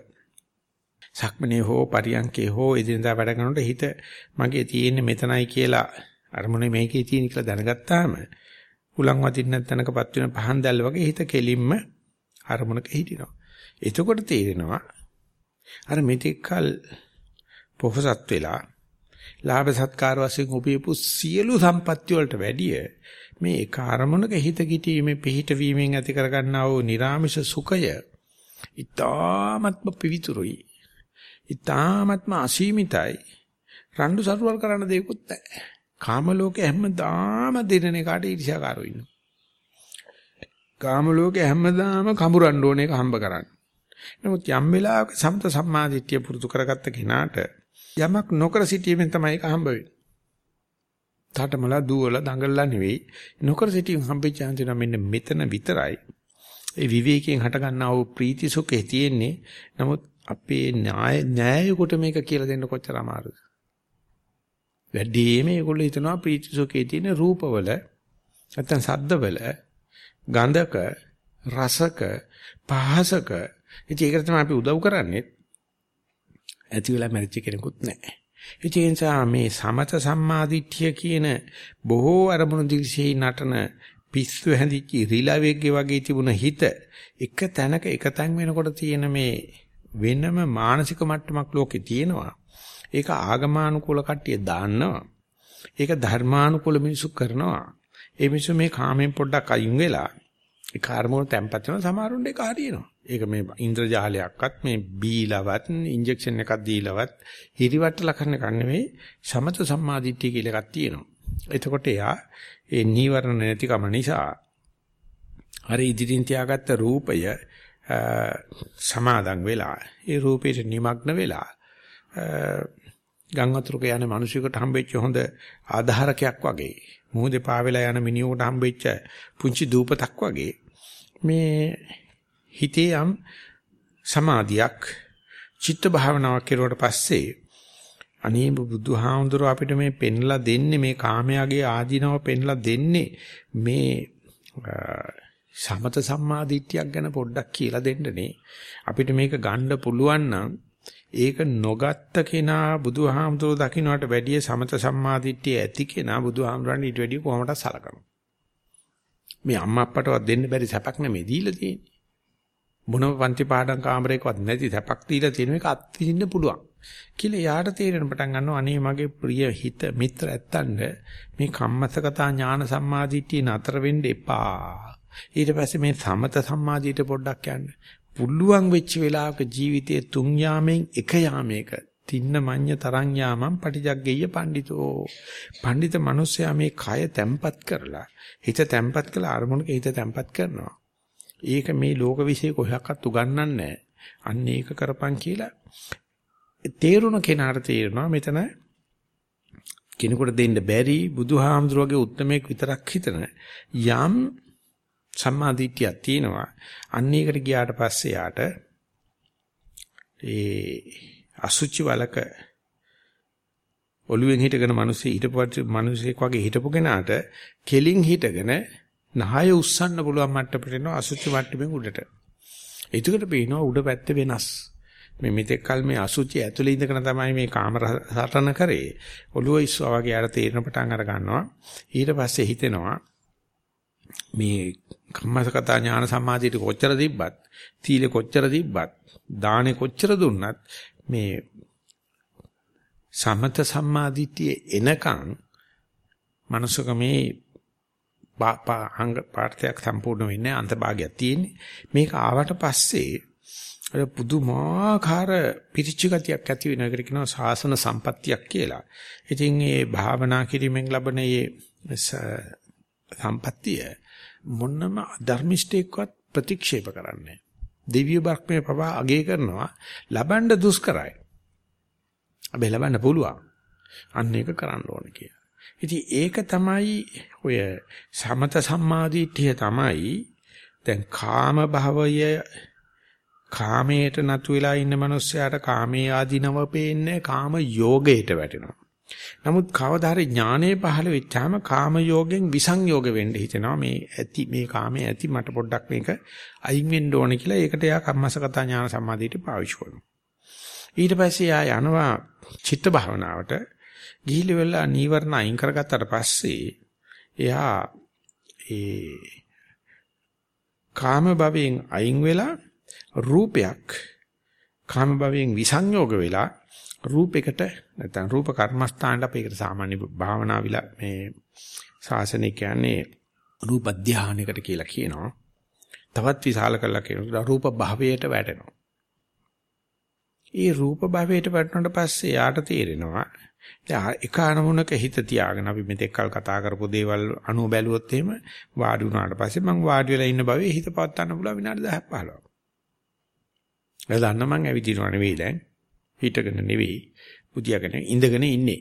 සක්මනේ හෝ පරියන්කේ හෝ එදිනදා වැඩ කරනකොට හිත මගේ තියෙන්නේ මෙතනයි කියලා අරමුණේ මේකේ තියෙන කියලා දැනගත්තාම උලන් වදින්න නැතනකපත් වෙන පහන් දැල් වගේ හිත කෙලින්ම අරමුණක හිටිනවා. එතකොට තේරෙනවා අර මෙතෙක්කල් පොහසත් වෙලා ලාභ සත්කාර වශයෙන් උපයපු සියලු සම්පත්‍ය වලට වැඩිය මේ එක අරමුණක හිත කිටීමේ පිහිට වීමෙන් ඇති කරගන්නා වූ නිර්ාමිෂ සුඛය ඊ타ත්ම පිවිතුරුයි ඊ타ත්ම අසීමිතයි රණ්ඩු සරුවල් කරන්න දෙයක්වත් නැහැ කාම ලෝකේ හැමදාම දෙන එකට ඊර්ෂ්‍යාකාරෝ ඉන්නවා. කාම ලෝකේ හැමදාම කඹරන්න ඕන එක හම්බ කරන්න. නමුත් යම් වෙලාවක සම්ත සම්මාදිට්ඨිය පුරුදු කරගත්ත කෙනාට යමක් නොකර සිටීමෙන් තමයි ඒක හම්බ වෙන්නේ. තාටමලා දුවලා දඟලලා නෙවෙයි නොකර සිටීම හම්බෙච්ච අන්තිම මෙන්න මෙතන විතරයි. ඒ විවේකයෙන් හට ගන්නා වූ ප්‍රීති සුඛේ තියෙන්නේ. නමුත් අපේ න්‍යාය න්‍යාය කොට මේක කියලා දෙන්න කොච්චර අමාරුද? වැඩිම මේගොල්ලෝ හිතනවා ප්‍රීති සුඛේ තියෙන රූපවල නැත්තම් සද්දවල ගන්ධක රසක පහසක ඉතින් ඒකට තමයි අපි උදව් කරන්නේ ඇති වෙලා මැරිච්ච කෙනෙකුත් නැහැ ඒ නිසා මේ සමත සම්මාදිට්ඨිය කියන බොහෝ අරමුණු දිවිසෙහි නටන පිස්සු හැඳිච්ච රිලවෙග්ගේ වගේ තිබුණ හිත එක තැනක එක තැන් වෙනකොට තියෙන මේ වෙනම මානසික මට්ටමක් ලෝකේ තියෙනවා ඒක ආගමානුකූල කට්ටිය දාන්නවා. ඒක ධර්මානුකූල මිනිසු කරනවා. ඒ මිනිස්සු මේ කාමෙන් පොඩ්ඩක් අයින් වෙලා ඒ කාර්මෝන තැම්පත් වෙන සමහරුන්ට ඒක හරියනවා. ඒක මේ ඉන්ද්‍රජාලයක්වත් මේ බීලවත් ඉන්ජෙක්ෂන් එකක් දීලවත් හිරිවට්ටලා කරන එක නෙවෙයි සමත සම්මාදිට්ඨිය කියලා එකක් තියෙනවා. එතකොට එයා ඒ නීවරණ නැතිකම නිසා අර ඉදිරින් තියාගත්ත රූපය සමාදන් වෙලා ඒ රූපයට নিমগ্ন වෙලා ගම් වතුරක යන මිනිසෙකුට හම්බෙච්ච හොඳ ආධාරකයක් වගේ මුහුදේ පාවෙලා යන මිනිහෙකුට හම්බෙච්ච පුංචි දූපතක් වගේ මේ හිතේ යම් සමාධියක් චිත්ත භාවනාවක් කෙරුවට පස්සේ අනේ බුදුහාමුදුරුව අපිට මේ පෙන්ලා දෙන්නේ මේ කාමයාගේ ආධිනව පෙන්ලා දෙන්නේ මේ සමත සම්මාදිට්ඨියක් ගැන පොඩ්ඩක් කියලා දෙන්නනේ අපිට මේක ගන්න පුළුවන් නම් ඒක නොගත්ත කෙනා බුදුහාමුදුරුවෝ දකින්නට වැඩිය සමත සම්මාදිට්ඨිය ඇති කෙනා බුදුහාමුදුරන් ඊට වැඩිය කොහොමද සලකනවා. මේ අම්මා අප්පටවත් දෙන්න බැරි සැපක් නෙමෙයි දීලා තියෙන්නේ. මොනම පන්ති පාඩම් කාමරයකවත් නැති සැපක් දීලා තියෙන එක අත්විඳින්න පුළුවන්. කියලා යාට තේරෙන පටන් ගන්නවා අනේ මගේ ප්‍රිය හිත මිත්‍ර ඇත්තන්ට මේ කම්මසගතා ඥාන සම්මාදිටිය නතර වෙන්න එපා. ඊට පස්සේ මේ සමත සම්මාදිට පොඩ්ඩක් යන්න. පුළුවන් වෙච්ච වෙලාවක ජීවිතයේ තුන් යාමෙන් එක යාමයක තින්න මඤ්ඤ තරං යාමම් පටිජග්ගෙය පඬිතෝ. පඬිත මිනිසයා මේ කය තැම්පත් කරලා හිත තැම්පත් කළ අරමුණක හිත තැම්පත් කරනවා. ඒක මේ ලෝක විශ්ේ කොහොක්වත් උගන්වන්නේ නැහැ. අන්න ඒක කරපන් කියලා තේරුණ කෙනාට තේරෙනවා මෙතන කෙනෙකුට දෙන්න බැරි බුදුහාමුදුරුවගේ උත්මයක් විතරක් හිතන යම් සම්මාදිටියක් තියෙනවා. අන්න ඒකට ගියාට පස්සේ යාට ඒ අසුචි වලක ඔළුවෙන් හිටගෙන මිනිස්සු හිටපු මිනිසෙක් වගේ හිටපු කෙනාට කෙලින් හිටගෙන නහය උස්සන්න පුළුවන් මට්ටමට එනවා අසුචි මට්ටමින් උඩට. ඒකට පේනවා උඩ පැත්ත වෙනස්. මේ මෙතෙක් කල මේ අසුචි ඇතුලේ ඉඳගෙන තමයි මේ කාමර සටන කරේ. ඔළුව ඉස්සුවා වගේ ආර තේරෙන පටන් අර ගන්නවා. ඊට පස්සේ හිතෙනවා මේ කම්මසකතා ඥාන සමාධියට කොච්චර තිබ්බත්, තීල කොච්චර තිබ්බත්, දානේ කොච්චර දුන්නත් මේ සමත සම්මාදිටියේ එනකන් මනුස්සක මේ අංග පාර්ථයක් සම්පූර්ණ වෙන්නේ අන්තභාගයක් තියෙන්නේ මේක ආවට පස්සේ අර පුදුමාකාර පිරිච්ච ගතියක් ඇති වෙන එකට කියනවා සාසන සම්පත්තියක් කියලා. ඉතින් මේ භාවනා කිරීමෙන් ලබන මේ සම්පත්තිය මොනම ධර්මිෂ්ඨයක්වත් ප්‍රතික්ෂේප කරන්නේ දෙවිය බක්මේ පවා අගය කරනවා ලබන්න දුෂ්කරයි. හැබැයි ලබන්න පුළුවන්. අන්න ඒක කරන්න ඕන කියලා. ඉතින් ඒක තමයි ඔය සමත සම්මාදිට්ඨිය තමයි දැන් කාම භවය කාමයට නතු වෙලා ඉන්න මිනිස්සයාට කාමයේ ආධිනව පේන්නේ කාම යෝගයට වැටෙනවා. නමුත් කවදා හරි ඥානයේ පහළ වෙච්චාම කාම යෝගෙන් විසංයෝග වෙන්න හිතෙනවා මේ ඇති මේ කාමයේ ඇති මට පොඩ්ඩක් මේක අයින් වෙන්න ඕනේ කියලා ඒකට යා කම්මසගත ඥාන සම්මාදිට පාවිච්චි කරනවා. ඊට පස්සේ යා යනවා චිත්ත භාවනාවට ගිහිලි වෙලා නීවරණ අයින් කරගත්තට පස්සේ එයා ඒ කාම භවයෙන් අයින් වෙලා රූපයක් කාම භවයෙන් විසංයෝග වෙලා රූපයකට නැත්නම් රූප කර්මස්ථානට අපි ඒකට සාමාන්‍ය භාවනා විලා මේ ශාසනය කියන්නේ රූප ධානයකට කියලා කියනවා. තවත් විශාල කළා කියනවා රූප භාවයට වැටෙනවා. ඒ රූප භාවයට වැටුණාට පස්සේ යාට තේරෙනවා එක අරමුණක හිත තියාගෙන අපි මෙතෙක් කල් කතා කරපු දේවල් අනුව බැලුවොත් එහෙම වාඩි වුණාට පස්සේ මම වාඩි වෙලා ඉන්න භවයේ හිත පවත් ගන්න පුළුවන් විනාඩි 10ක් 15ක්. එලා දන්න මං ඇවිදිනව නෙවෙයි දැන්. හිටගෙන නෙවෙයි. බුදියාගෙන ඉඳගෙන ඉන්නේ.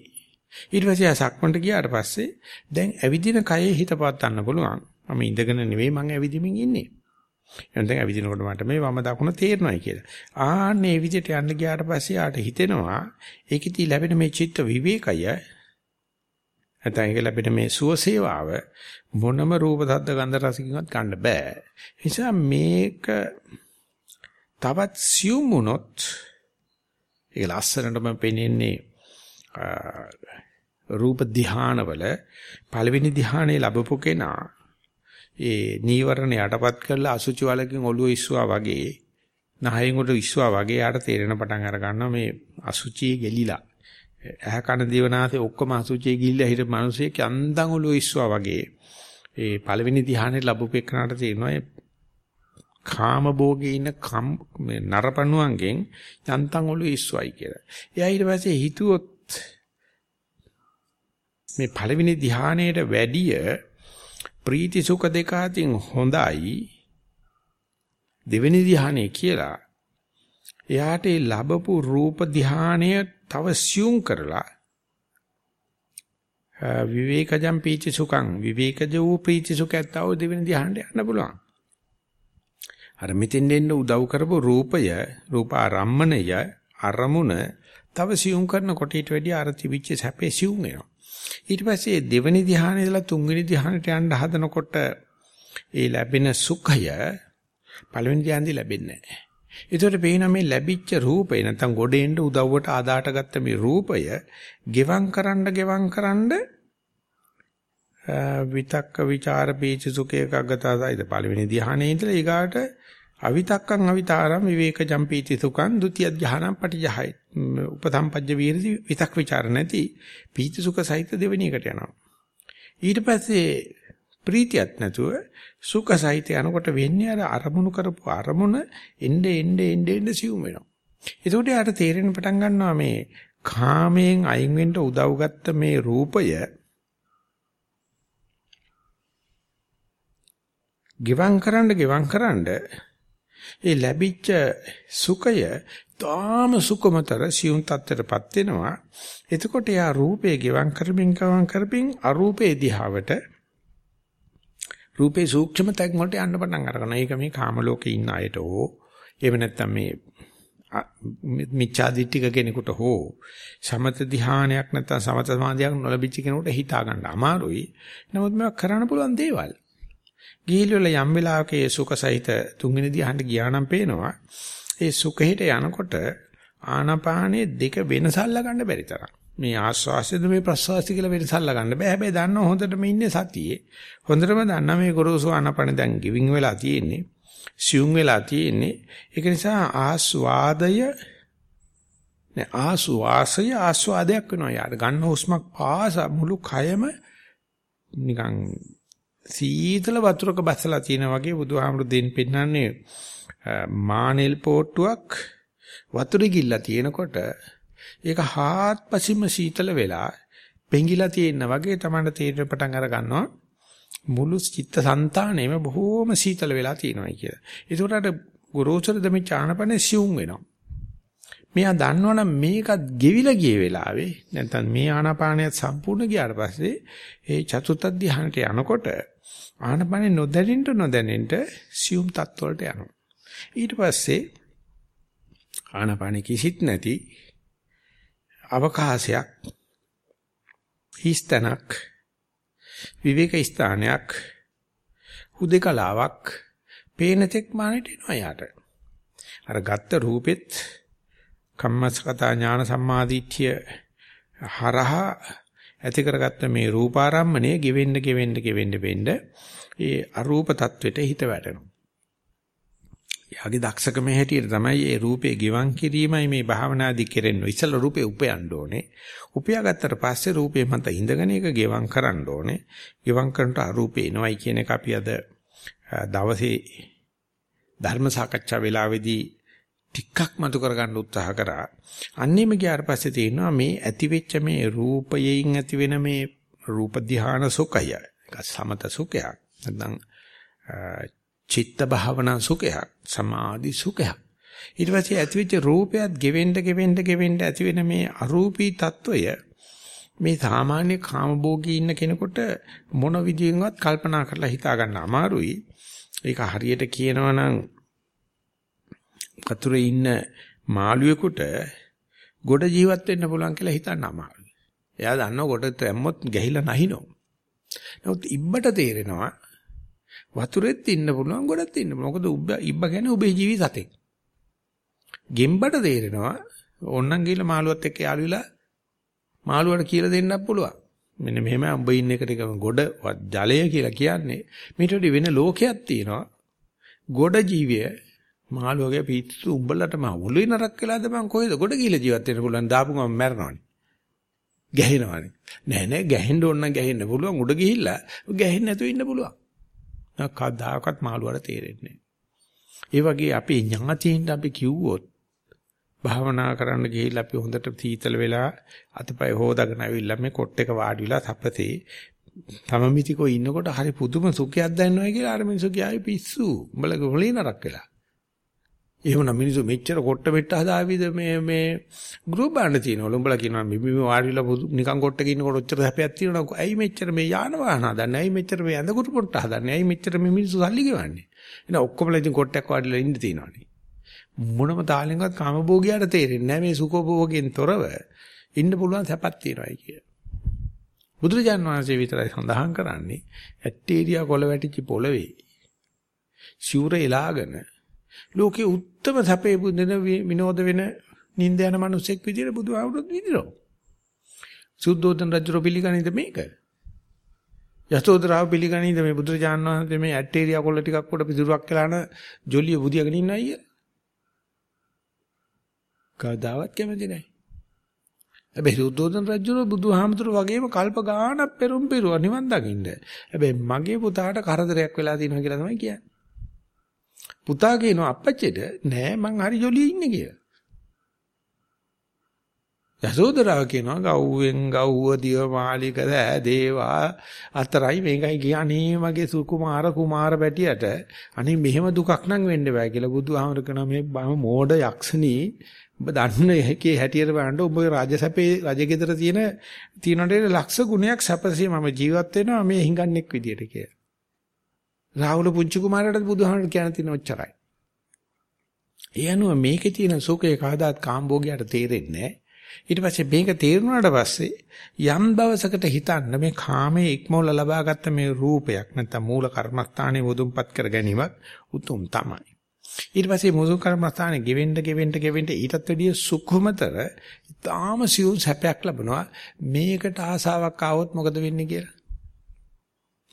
ඊට පස්සේ සක්මන්ට ගියාට පස්සේ දැන් ඇවිදින කයේ හිත පවත් ගන්න පුළුවන්. මම ඉඳගෙන නෙවෙයි මං ඇවිදිමින් ඉන්නේ. එහෙනම් දැන් ඇවිදිනකොට මට මේ වම දකුණ තේරෙනවායි කියලා. ආන්නේ විදිහට යන්න ගියාට පස්සේ ආට හිතෙනවා ඒකෙදී ලැබෙන මේ චිත්ත විවේකය නැත්නම් ඒක ලැබෙන මේ සුවසේවාව මොනම රූප ධද්ද ගන්ධ රසකින්වත් ගන්න බෑ. නිසා මේක තවත් සියුම් වුණොත් ඒක ලස්සනටම පෙනෙන්නේ රූප ධානවල පළවෙනි ධානයේ ලැබපු කෙනා ඒ නීවරණ යටපත් කරලා අසුචි වලකින් ඔළුව ඉස්සුවා වගේ නහයෙන් උඩ ඉස්සුවා වගේ යාට තේරෙන පටන් අර ගන්නවා මේ අසුචියේ ගෙලිලා ඇහ කන දිවනාසේ ඔක්කොම අසුචියේ ගිහිල්ලා හිට මිනිස්සේ යන්දන් ඔළුව ඉස්සුවා වගේ ඒ පළවෙනි ධ්‍යානෙ ලැබුපු එකනට තේරෙනවා ඒ කාම භෝගේ ඉන්න කම් මේ නරපණුවන්ගෙන් යන්තම් ඔළුව ඉස්සුවයි කියලා. එයා ඊට පස්සේ හිතුවොත් මේ පළවෙනි ධ්‍යානයේට වැඩිය ප්‍රීති සුඛ දෙක අතින් හොඳයි. දෙවෙනි ධ්‍යානෙ කියලා එයාට ඒ ලැබපු රූප ධ්‍යානය තව සියුම් කරලා විවේකජම් පීති සුඛං විවේකජ වූ ප්‍රීති සුඛයත්ව දෙවෙනි ධ්‍යානෙට යන්න පුළුවන්. අර මෙතෙන් එන්න උදව් කරපු රූපය රූපාරම්මණය අරමුණ තව සියුම් කරනකොට ඊට වැඩිය අර තිබිච්ච සැපේ සියුම් වෙනවා. ඊට පස්සේ දෙවෙනි ධ්‍යානෙ ඉඳලා තුන්වෙනි ධ්‍යානෙට යන්න හදනකොට ඒ ලැබෙන සුඛය පළවෙනි ධ්‍යානෙදි ලැබෙන්නේ නැහැ. ඒතකොට පේන මේ ලැබිච්ච රූපය නැත්නම් ගොඩේන්න උදව්වට ආදාට ගත්ත මේ රූපය ගෙවම් කරන්න ගෙවම් කරන්න විතක්ක ਵਿਚාර පීච සුඛ එකග්ගතසයිද පළවෙනි ධ්‍යානෙ ඉඳලා ඊගාට අවිතක්කං අවිතාරම් විවේක ජම්පීති සුඛං ဒုတိ ය ධානම් පටිජහයි උපසම්පජ්ජ වීරදි විතක් ਵਿਚාර නැති පීති සුඛ සහිත දෙවෙනි එකට යනවා. ඊට පස්සේ ප්‍රීතියක් නැතුව සුඛ සහිත යනකොට වෙන්නේ අර අරමුණු කරපු අරමුණ එnde එnde එnde එnde සිුම් වෙනවා. එතකොට යාට තේරෙන පටන් ගන්නවා මේ කාමයෙන් අයින් වෙන්න උදව් ගත්ත මේ රූපය ගිවං කරන්න ගිවං කරන්න ඒ ලැබිච්ච සුඛය තාම සුඛමතර සියුම් තත්ත්වයටපත් වෙනවා. එතකොට යා රූපේ ගෙවම් කරමින් ගවම් කරමින් අරූපේ දිහාවට රූපේ සූක්ෂම තැන් වලට යන්න පටන් අරගන්න. ඒක මේ කාම ලෝකේ ඉන්න අයට හෝ එහෙම නැත්නම් මේ මිච්ඡා දිට්ඨික කෙනෙකුට හෝ සමත ධානයක් නැත්නම් සමත සමාධියක් නොලැබිච්ච කෙනෙකුට හිතා ගන්න අමාරුයි. නමුත් මේවා කරන්න පුළුවන් දේවල්. ගිහිල්වල යම් වෙලාවක ඒ සුඛ සහිත තුන්වෙනි ධ්‍යානට ගියා නම් පේනවා ඒ සුඛෙට යනකොට ආනාපානයේ දෙක වෙනසල්ලා ගන්න බැරි තරම්. මේ ආස්වාසියද මේ ප්‍රස්වාසිය කියලා වෙනසල්ලා ගන්න බෑ. හැබැයි දන්නව හොඳටම ඉන්නේ සතියේ. හොඳටම දන්නා මේ ගොරෝසු ආනාපාන දැන් ගිවිං වෙලා තියෙන්නේ. සියුම් වෙලා තියෙන්නේ. ඒක නිසා ආස්වාදය නේ ආස්වාසය ආස්වාදයක් වෙනවා. යාර ගන්න හුස්මක් පාස මුළු කයම නිකන් සීතල වතුරක බස්සලා තියෙනා වගේ බුදුහාමුදුරු දෙන්න පෙන්නන්නේ මානෙල් පෝට්ටුවක් වතුරේ ගිල්ලා තියෙනකොට ඒක හාත්පසින්ම සීතල වෙලා පෙඟිලා තියෙන වගේ තමයි තේරෙන්න පටන් අර ගන්නවා මුළු චිත්ත સંතාණයම බොහෝම සීතල වෙලා තියෙනවා කියලා. ඒකට අර ගොරෝසුර දෙමි චානපනේ සිවුම් වෙනවා. මෙයා දන්නවනම් මේකත් ගෙවිලා ගිය වෙලාවේ නැත්නම් මේ ආනාපානයත් සම්පූර්ණ ගියාට පස්සේ ඒ චතුත්ථ ධ්‍යානට යනකොට ආනපනේ නොදැනෙන්න නොදැනෙන්න සියුම් තත්වලට යනවා. ඊට පස්සේ ආනපනේ කිසිත් නැති අවකාශයක් හිස්තනක් විවේක ස්ථානයක් හුදේකලාවක් පේන තෙක් මානෙට එනවා යාට. අර ගත්ත රූපෙත් කම්මස්කතා ඥාන සම්මාදිට්ඨිය හරහා ඇති කරගත්ත මේ රූපාරම්මණය ගෙවෙන්න ගෙවෙන්න ගෙවෙන්න වෙන්න ඒ අරූප තත්වෙට හිත වැටෙනවා. යාගේ දක්ෂකම හැටියට තමයි මේ රූපේ ගෙවන් කිරීමයි මේ භාවනාදි කෙරෙන්නේ. ඉස්සල රූපේ උපයන්න ඕනේ. උපයාගත්තට පස්සේ රූපේ මත ඉඳගෙන ඒක ගෙවන් කරන්න ඕනේ. ගෙවන් කරනට අරූපේ එනවයි කියන එක අපි අද දවසේ ධර්ම සාකච්ඡා වෙලාවේදී ටිකක් මතු කරගන්න උත්සාහ කරා. අන්නේම ගියාට පස්සේ තියෙනවා මේ ඇතිවෙච්ච මේ රූපයෙන් ඇතිවෙන මේ රූප ධානා සුඛය. ඒක සමත සුඛයක්. නැත්නම් චිත්ත භාවනා සුඛයක්, සමාධි සුඛයක්. ඊට පස්සේ ඇතිවෙච්ච රූපයත් ගෙවෙන්න ගෙවෙන්න ගෙවෙන්න ඇතිවෙන මේ අරූපී తত্ত্বය මේ සාමාන්‍ය කාමභෝගී ඉන්න කෙනෙකුට මොන විදියෙන්වත් කල්පනා කරලා හිතා ගන්න අමාරුයි. ඒක හරියට කියනවා නම් වතුරේ ඉන්න මාළුවෙකුට ගොඩ ජීවත් වෙන්න පුළුවන් කියලා හිතන්න අමාරුයි. එයා දන්නව ගොඩ තැම්මොත් ගැහිලා නැහිනෝ. නමුත් ඉබ්බට තේරෙනවා වතුරෙත් ඉන්න පුළුවන් ගොඩත් ඉන්න පුළුවන්. මොකද උබ්බ ඉබ්බ කියන්නේ උබේ ජීවි සතෙක්. ගෙම්බට තේරෙනවා ඕන්නම් ගිහලා මාළුවත් එක්ක යාළු වෙලා මාළුවට කියලා දෙන්නත් පුළුවන්. මෙන්න මෙහෙම උඹ ඉන්න එකට ගොඩ ජලය කියලා කියන්නේ. මේට වෙන ලෝකයක් තියෙනවා. ගොඩ ජීවිය මාළුවගේ පිස්සු උඹලටම ඔළුවේ නරක් වෙලාද මං කොහෙද ගොඩ ගිහලා ජීවත් වෙන්න පුළුවන් දාපු ගමන් මැරෙනවනේ. ගැහෙනවනේ. නෑ නෑ ගැහෙන්න ඕන නම් ගැහෙන්න පුළුවන් උඩ ගිහිල්ලා ගැහෙන්නේ නැතුව ඉන්න පුළුවන්. කවදාකවත් මාළුවට තේරෙන්නේ ඒ වගේ අපේ ඥාතියින්ට අපි කිව්වොත් භාවනා කරන්න ගිහිල්ලා අපි හොඳට තීතල වෙලා අතපය හොදාගෙන ආවිල්ලා මේ කොට් එක වාඩි වෙලා තපතේ තමමිතිකෝ ඉන්නකොට හරි පුදුම සුඛයක් දැනෙනවා කියලා අර මිනිස්සු කියයි පිස්සු. උඹලගේ හොලේ නරක් වෙලා. එහෙමනම් මිනිස්සු මෙච්චර කොට්ට මෙට්ට හදාවිද? මේ මේ ගෲප් බාන්න තියෙනවලු උඹලා කියනවා මිමි වාඩිලා නිකන් කොට්ටක ඉන්නකොට ඔච්චර හැපයක් තියෙනවා ඇයි මෙච්චර මේ යාන වාහන හදන්නේ? ඇයි මෙච්චර මේ ඇඳ කුරු පොට්ට හදන්නේ? ඇයි මෙච්චර මේ මිනිස්සු සල්ලි ගෙවන්නේ? එහෙනම් ඔක්කොමලා ඉතින් කොට්ටක් වාඩිලා ඉන්න තියෙනවනේ. මොනම තාලෙන්වත් කාමභෝගියාට තේරෙන්නේ නැහැ. මේ සුඛභෝගයෙන් තොරව ඉන්න පුළුවන් සැපක් තියෙනවායි කිය. බුදුරජාන් වහන්සේ විතරයි සඳහන් කරන්නේ ඇටේරියා කොළ වැටිච්ච පොළවේ ශූර එලාගෙන ලෝකේ උත්තරම සැපේ බුදින විනෝද වෙන නිින්ද යන මිනිසෙක් විදියට බුදුහාමුදුරුවෝ විදිනවා. සුද්ධෝදන රජුරෝ පිළිගන්නේද මේක? යසෝදරාව පිළිගනීද මේ බුදුරජාණන් වහන්සේ මේ ඇටේරියා කොල්ල ටිකක් උඩ පිදුරක් කළාන ජොලිය බුදියාගෙන ඉන්න අයිය. කවදාවත් කැමති නැහැ. හැබැයි රුද්දෝදන රජුර බුදුහාමුදුර වගේම කල්ප ගාණක් පෙරම් පෙරුවා නිවන් දකින්න. හැබැයි මගේ පුතාට කරදරයක් වෙලා තියෙනවා කියලා තමයි කියන්නේ. පුතා කියනවා අප්පච්චිට නෑ මං හරි ජොලියේ ඉන්නේ කියලා. යසෝදරාව කියනවා ගව්වෙන් ගව්ව දිව මාලික දෑ දේවා අතරයි මේකයි කියන්නේ මගේ සුකුමාර කුමාර බැටියට අනේ මෙහෙම දුකක් නම් වෙන්න බෑ කියලා බුදුහාමර කරනවා මේ බම මෝඩ යක්ෂණී ඔබ දන්න එකේ හැටියට බලන්න ඔබ රාජසැපේ රජගෙදර තියෙන තියෙනට ලක්ෂ ගුණයක් සැපසේ මම ජීවත් වෙනවා මේ හිඟන්නෙක් විදියට කියලා. රාහුල පුංචි කුමාරයාට බුදුහාමර කියන තියෙන ඔච්චරයි. ඒ අනුව මේකේ තියෙන සුඛය කවදාත් කාම්භෝගයට තේරෙන්නේ නැහැ. ඊට පස්සේ මේක තේරුණාට පස්සේ යම් දවසකට හිතන්න මේ කාමයේ ඉක්මවල ලබාගත්ත මේ රූපයක් නැත්නම් මූල කර්මස්ථානයේ මුදුන්පත් කර ගැනීමක් උතුම් තමයි. ඊට පස්සේ මුසු කර්මස්ථානේ ගෙවෙන්න ගෙවෙන්න ගෙවෙන්න ඊටත් වැඩිය සුඛමතර ඊටාම සියුම් සැපයක් ලැබනවා මේකට ආසාවක් ආවොත් මොකද වෙන්නේ කියලා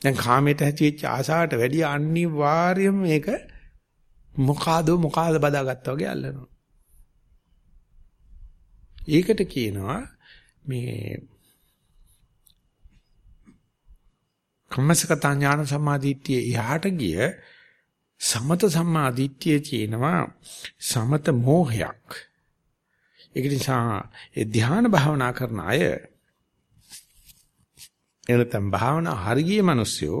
දැන් කාමයට ඇතිවෙච්ච ආසාවට වැඩිය අනිවාර්යයෙන් මේක මොකාද මොකාද බදාගත්තා වගේ අල්ලනවා ඒකට කියනවා මේ කම්මසකතා ඥාන සමාධිත්‍ය එහාට ගිය සමත සම්මාදිට්ඨිය කියනවා සමත මෝහයක්. ඒක නිසා ඒ ධ්‍යාන භාවනා කරන අය එනතම් භාවනා හරිය මිනිස්සු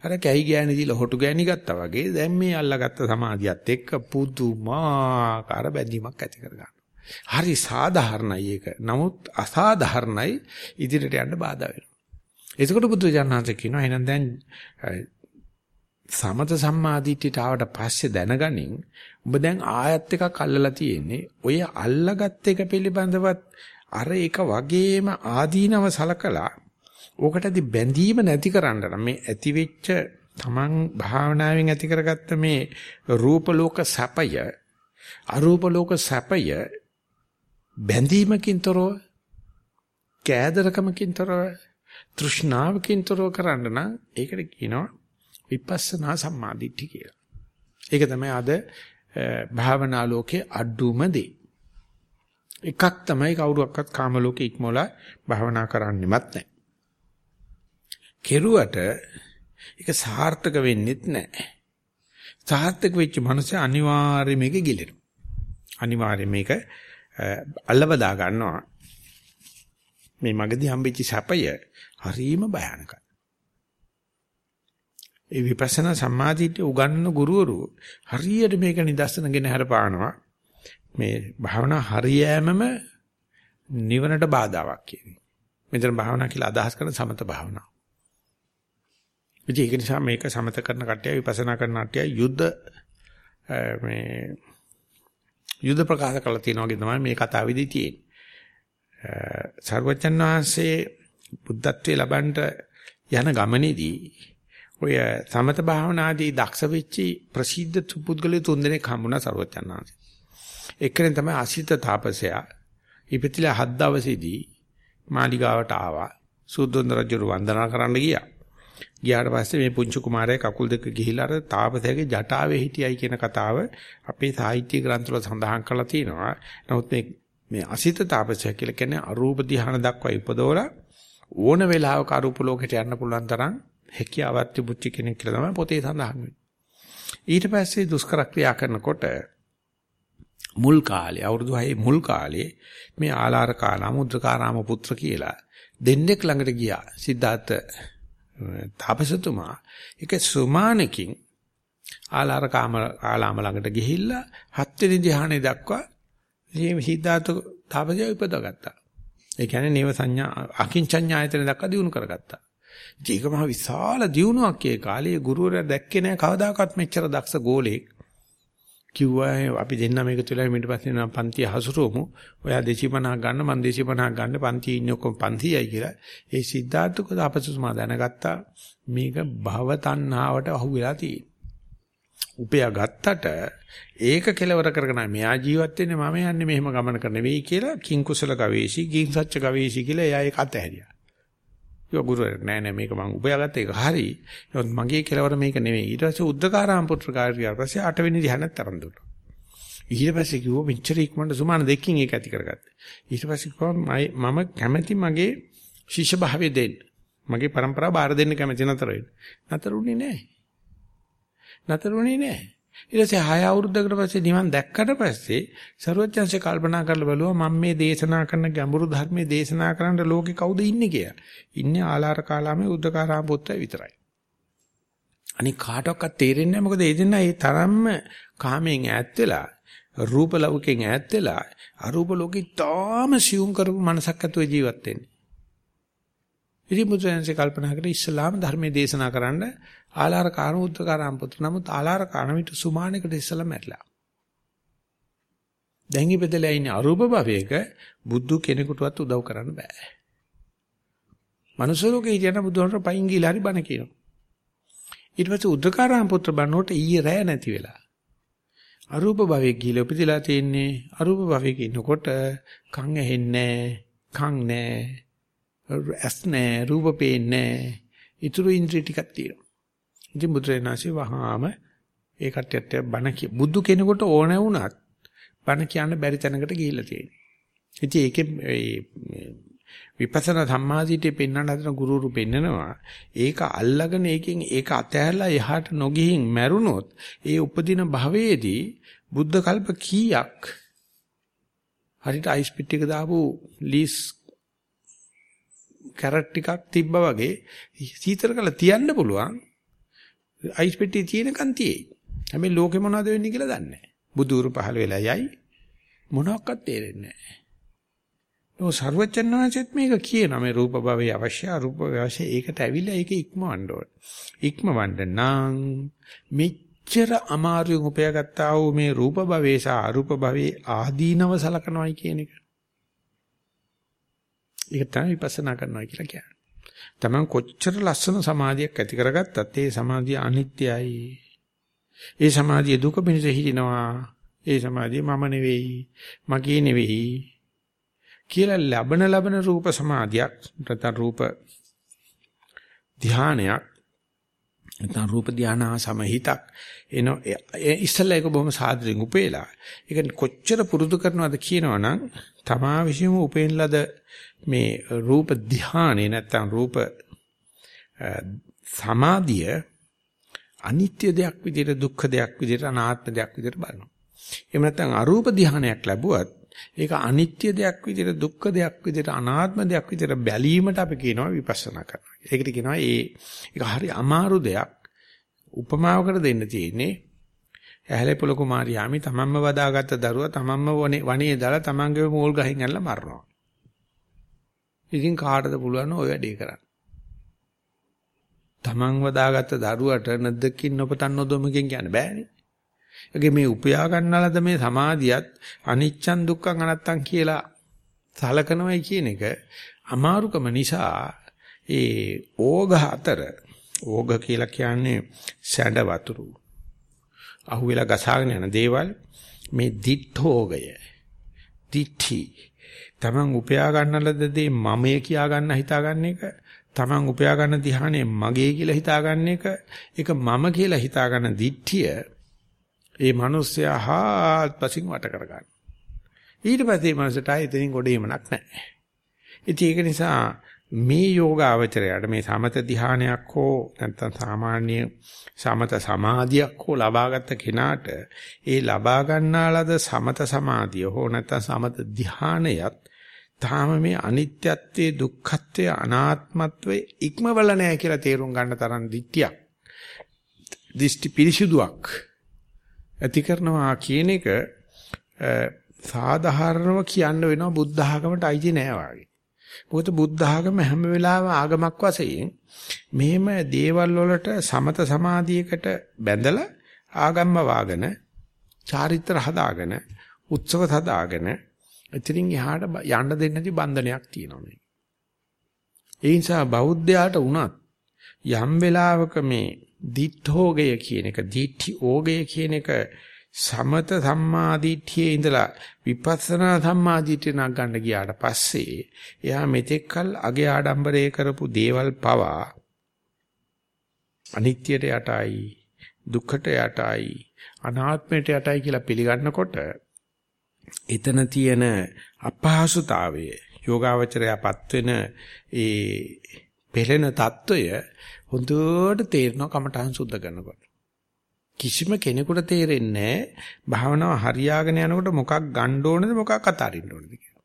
අර කැහි ගෑණි දීලා හොටු ගෑණි ගත්තා වගේ දැන් මේ අල්ලගත්ත සමාධියත් එක්ක පුදුමාකාර බැඳීමක් ඇති කරගන්නවා. හරි සාධාරණයි ඒක. නමුත් අසාධාරණයි ඉදිරියට යන්න බාධා වෙනවා. එතකොට බුදු දඥාන්සේ කියනවා එහෙනම් දැන් සමත සම්මාදිටියට ආවට පස්සේ දැනගනින් ඔබ දැන් ආයත් එකක් අල්ලලා තියෙන්නේ ඔය අල්ලගත් එක පිළිබඳවත් අර එක වගේම ආදීනව සලකලා ඕකටදී බැඳීම නැති කරන්න නම් මේ ඇතිවෙච්ච තමන් භාවනාවෙන් ඇති කරගත්ත මේ රූප ලෝක සැපය අරූප ලෝක සැපය බැඳීමකින් තොරව කෑදරකමකින් තොරව තෘෂ්ණාවකින් තොරව කරන්න නම් ඒකට කියනවා විපස්සනා සම්මාදිට්ඨිය කියලා. ඒක තමයි අද භාවනා ලෝකේ අඩුම දේ. එකක් තමයි කවුරුවක්වත් කාම ලෝකේ ඉක්මවලා භාවනා කරන්නෙමත් නැහැ. කෙරුවට ඒක සාර්ථක වෙන්නෙත් නැහැ. සාර්ථක වෙච්ච මනුස්සය අනිවාර්යයෙන් මේක ගිලෙනවා. අනිවාර්යයෙන් මේක අල්ලවදා ගන්නවා. මේ මගදී හම්බෙච්ච සැපය හරීම භයානකයි. ඒ විපස්සනා සම්මාදිට්ඨිය උගන්වන ගුරුවරු හරියට මේක නිදර්ශනගෙන හරපානවා. මේ භාවනා හරියෑමම නිවනට බාධාවක් කියන්නේ. මෙතන භාවනා කියලා අදහස් කරන සමත භාවනාව. ඉතින් ඒක නිසා මේක සමත කරන කට්ටිය විපස්සනා කරන කට්ටිය යුද්ධ මේ යුද්ධ ප්‍රකාශ කළා තියෙනවා වගේ තමයි මේ කතාවේදී තියෙන්නේ. සර්වචන් වහන්සේ බුද්ධත්වයේ ලබන්න යන ගමනේදී ඔය සමත භාවනාදී දක්ෂ වෙච්චි ප්‍රසිද්ධ පුද්ගලයෝ තුන්දෙනෙක් හම්බුණා සර්වචන්නාංශ. එක්කෙනෙක් තමයි අසිත තාපසයා. ඉපතිලා හත් දවසේදී මාලිගාවට ආවා. සුද්ධොන්ද රජුව වන්දනා කරන්න ගියා. ගියාට පස්සේ මේ පුංචි කුමාරයා කකුල් දෙක ගිහිලා අර තාපසයාගේ ජටාවේ හිටියයි කියන කතාව අපේ සාහිත්‍ය ග්‍රන්ථවල සඳහන් කරලා තියෙනවා. නමුත් මේ මේ අසිත තාපසයා කියලා කියන්නේ අරූප ධ්‍යාන දක්වා ඉපදවලා ඕන වෙලාවක අරූප ලෝකෙට යන්න පුළුවන් තරම් හැකියාවක් තිබුච්ච කෙනෙක් කියලා තමයි පොතේ සඳහන් වෙන්නේ. ඊට පස්සේ දුෂ්කර ක්‍රියා කරනකොට මුල් කාලේ අවුරුදු 6 මුල් කාලේ මේ ආලාර කාලාම උද්දකාරාම පුත්‍ර කියලා දෙන්නෙක් ළඟට ගියා. සිද්ධාර්ථ තාපසතුමා ඒක සුමානකින් ආලාර කාම ආලාම ළඟට ගිහිල්ලා හත්වෙනි ධ්‍යානෙ දක්වා මේ සිද්ධාර්ථ තාපසය උපදවගත්තා. ඒ කියන්නේ නේව සංඥා අකින්චඤ්ඤායතන දක්වා දිනු කරගත්තා. ඒක මහ විශාල දියුණුවක් ඒ කාලේ ගුරුවරයා දැක්කේ නැහැ කවදාකවත් මෙච්චර දක්ෂ ගෝලෙක්. කිව්වා අපි දෙන්න මේක තුලා ඊට පස්සේ නම් පන්ති හසුරුවමු. ඔයා 250ක් ගන්න මම 250ක් ගන්න පන්ති ඉන්නේ ඔක්කොම 500යි කියලා. ඒ සිද්ධාර්ථක අපසුමා දැනගත්තා මේක භව තණ්හාවට අහු වෙලා තියෙන්නේ. උපයා ගත්තට ඒක කෙලවර කරගෙන මෙයා ජීවත් වෙන්නේ මම යන්නේ මෙහෙම ගමනක නෙවෙයි කියලා කිං කුසල ගවේෂී කිං සච්ච ගවේෂී කියලා එයා ඒක අතහැරියා. යෝ ගුරුවරයා නෑ නෑ මේක මං උපයාගත්ත එක හරි. නමුත් මගේ කෙලවර මේක නෙවෙයි. ඊට පස්සේ උද්දකාරාම පුත්‍ර කාර්යය පස්සේ අටවෙනි ධ්‍යානෙත් තරන් දුන්නා. ඊට පස්සේ කිව්වා මෙච්චර ඉක්මනට සුමාන දෙකකින් ඒක ඇති කරගත්තා. ඊට පස්සේ කිව්වා මම කැමැති මගේ ශිෂ්‍ය භාවය දෙන්න. මගේ પરම්පරාව බාර දෙන්න කැමැති නතර වෙන්න. නතරුනේ නෑ. නතරුනේ නෑ. ඊට පස්සේ හය අවුරුද්දකට පස්සේ නිවන් දැක්කට පස්සේ ਸਰවඥාන්සේ කල්පනා කරලා බලුවා මම මේ දේශනා කරන ගැඹුරු ධර්මයේ දේශනා කරන්න ලෝකේ කවුද ඉන්නේ කියලා. ඉන්නේ ආලාර කාලාමේ උද්දකාරාම පුත්‍රය විතරයි. අනික කාටවත් තේරෙන්නේ නැහැ මොකද ඒ දෙන්න ඒ තරම්ම කාමයෙන් ඈත් වෙලා රූප ලෞකෙන් ඈත් වෙලා අරූප ලෝකෙ තාම සියුම් කරපු මනසක් ඇතුව ජීවත් වෙන්නේ. ඉතින් මුද්‍රයන්සේ කල්පනා කරලා ඉස්ලාම ධර්මයේ දේශනා කරන්න ආලාර කාණ උද්දකාරාම පුත්‍ර නමුත් ආලාර කාණ විට සුමානකට ඉස්සලා මැරිලා. දැන් ඉපදලා ඉන්නේ අරූප භවයක බුදු කෙනෙකුටවත් උදව් කරන්න බෑ. මනුස්ස ලෝකේ හිටියන බුදුහාමර පයින් ගිහලා හරි බණ කියනවා. ඊට පස්සේ උද්දකාරාම පුත්‍ර බණ්ණෝට ඊයේ රෑ නැති වෙලා. අරූප භවයේ ගිහලා උපදිලා තියෙන්නේ අරූප භවයක ඉන්නකොට කන් ඇහෙන්නේ කන් නැහැ. ඇස් නැහැ, රූප පේන්නේ නැහැ. ඊතුරු ඉන්ද්‍රිය ටිකක් තියෙනවා. ඉතින් බුදුරජාණන්සේ වහාම ඒ කට්ටියට බණ කිය බුදු කෙනෙකුට ඕන වුණත් බණ කියන්න බැරි තැනකට ගිහිල්ලා තියෙනවා. ඉතින් ඒකේ විපස්සනා සම්මාදිටේ පෙන්වන්න හදන ගුරුරු පෙන්නනවා. ඒක අල්ලගෙන ඒකෙන් ඒක අතහැරලා එහාට නොගිහින් මැරුණොත් ඒ උපදින භවයේදී බුද්ධ කල්ප කීයක් හරියට අයිස් පිටියක දාපු ලීස් කැරට් ටිකක් තිබ්බා වගේ සීතල කරලා තියන්න පුළුවන් අයිස් පෙට්ටිය තියෙනකන් තියෙයි. හැබැයි ලෝකෙ මොනවද වෙන්නේ කියලා දන්නේ නැහැ. බුදුරු පහළ වෙලා යයි මොනවත් තේරෙන්නේ නැහැ. ඔය ਸਰවචන්නාංශෙත් මේක කියනවා මේ රූප භවයේ අවශ්‍ය අරූප අවශ්‍ය ඒකට ඇවිල්ලා ඒක ඉක්මවන්න ඕන. ඉක්මවන්න නම් මෙච්චර අමාරුවෙන් උපයාගත්තා වූ මේ රූප භවයේ සහ අරූප භවයේ ආදීනව සලකනවායි කියන එක. ඒක තමයි විපස්සනා කරනවා කියලා කියන්නේ. Taman කොච්චර ලස්සන සමාධියක් ඇති කරගත්තත් ඒ සමාධිය අනිත්‍යයි. ඒ සමාධිය දුක පිණිස හිටිනවා. ඒ සමාධිය මම නෙවෙයි, මගේ නෙවෙයි කියලා ලබන ලබන රූප සමාධියක් නැත්නම් රූප ධානයක් නැත්නම් රූප ධානා සමහිතක් එන ඉස්සල්ලා ඒක බොහොම සාදරයෙන් උපේලා ඒක කොච්චර පුරුදු කරනවද කියනවනම් තමා විශ්ීම උපේන ලද මේ රූප ධානය නැත්නම් රූප සමාධිය අනිත්‍ය දෙයක් විදිහට දුක්ඛ දෙයක් විදිහට අනාත්ම දෙයක් විදිහට බලනවා. එහෙම නැත්නම් අරූප ධානයක් ලැබුවත් ඒක අනිත්‍ය දෙයක් විදිහට දුක්ඛ දෙයක් විදිහට අනාත්ම දෙයක් විදිහට බැලීමට අපි කියනවා විපස්සනා කරනවා. ඒකට කියනවා ඒ ඒක හරි අමාරු දෙයක්. උපමාවකට දෙන්න තියෙන්නේ ඇහැලේ පොළ කුමාරියාමි තමන්ම වදාගත්ත දරුවා තමන්ම වනේ දාලා තමන්ගේ මෝල් ගහින් ඇල්ල මරනවා. ඉතින් කාටද පුළුවන් ඔය වැඩේ කරන්න? තමන් වදාගත්ත දරුවට නැද්දකින් නොපතන් නොදොමකින් කියන්න බෑනේ. ඒගේ මේ උපයා ගන්නලද මේ සමාධියත් අනිච්චන් දුක්ඛං අනත්තං කියලා සලකනවයි කියන එක අමාරුකම නිසා ඒ ඕඝ අතර ඕඝ කියලා කියන්නේ සැඬ වතුරු. අහුවෙලා ගසාගෙන යන දේවල් මේ දිඨෝගය. දිඨි තමන් උපයා ගන්නලද දේ මමයේ කියා ගන්න හිතා ගන්න එක තමන් උපයා ගන්න ධ්‍යානෙ මගේ කියලා හිතා ගන්න එක ඒක මම කියලා හිතා ගන්න දිට්ඨිය ඒ මිනිස්සයා හාත්පසින් වට කර ගන්න. ඊට පස්සේ මනසට ආයෙත් ගොඩේමනක් නැහැ. ඉතින් ඒක නිසා මේ යෝගාවචරයට මේ සමත ධ්‍යානයක් හෝ නැත්නම් සාමාන්‍ය සමත සමාධියක් හෝ ලබාගත් කෙනාට ඒ ලබා ගන්නාලද සමත සමාධිය හෝ නැත්නම් සමත ධ්‍යානයත් තාම මේ අනිත්‍යත්වයේ දුක්ඛත්වයේ අනාත්මත්වයේ ඉක්මවල නැහැ කියලා තේරුම් ගන්න තරම් දිට්ඨියක්. දිෂ්ටි පිරිසුදුවක් ඇති කරනවා කියන එක සාධාරණව කියන්න වෙනවා බුද්ධ ආගමට අයිති නෑ වාගේ. මොකද බුද්ධ ආගම හැම වෙලාවෙම ආගමක් වශයෙන් මෙහෙම දේවල් වලට සමත සමාධියකට බැඳලා ආගම්ම වාගෙන චාරිත්‍ර හදාගෙන උත්සව හදාගෙන එතනින් එහාට යන්න දෙන්නේ නැති බන්ධනයක් තියෙනවා මේ. ඒ නිසා බෞද්ධයාට වුණත් යම් වෙලාවක මේ දිඨෝගය කියන එක දිඨි ඕගය කියන එක සමත සම්මාදිට්ඨියේ ඉඳලා විපස්සනා සම්මාදිට්ඨිය නක් ගන්න ගියාට පස්සේ එයා මෙතෙක්කල් අගේ ආඩම්බරේ කරපු දේවල් පවා අනිත්‍යයට යටයි දුක්ඛට යටයි අනාත්මයට යටයි කියලා පිළිගන්නකොට එතන තියෙන අපහසුතාවය යෝගාවචරයපත් වෙන ඒ පෙළෙන తত্ত্বය හොඳට තේරෙනවා කමඨහන් සුද්ධ කරනකොට. කිසිම කෙනෙකුට තේරෙන්නේ නැහැ භාවනාව හරියාගෙන යනකොට මොකක් ගන්න ඕනද මොකක් අතාරින්න ඕනද කියලා.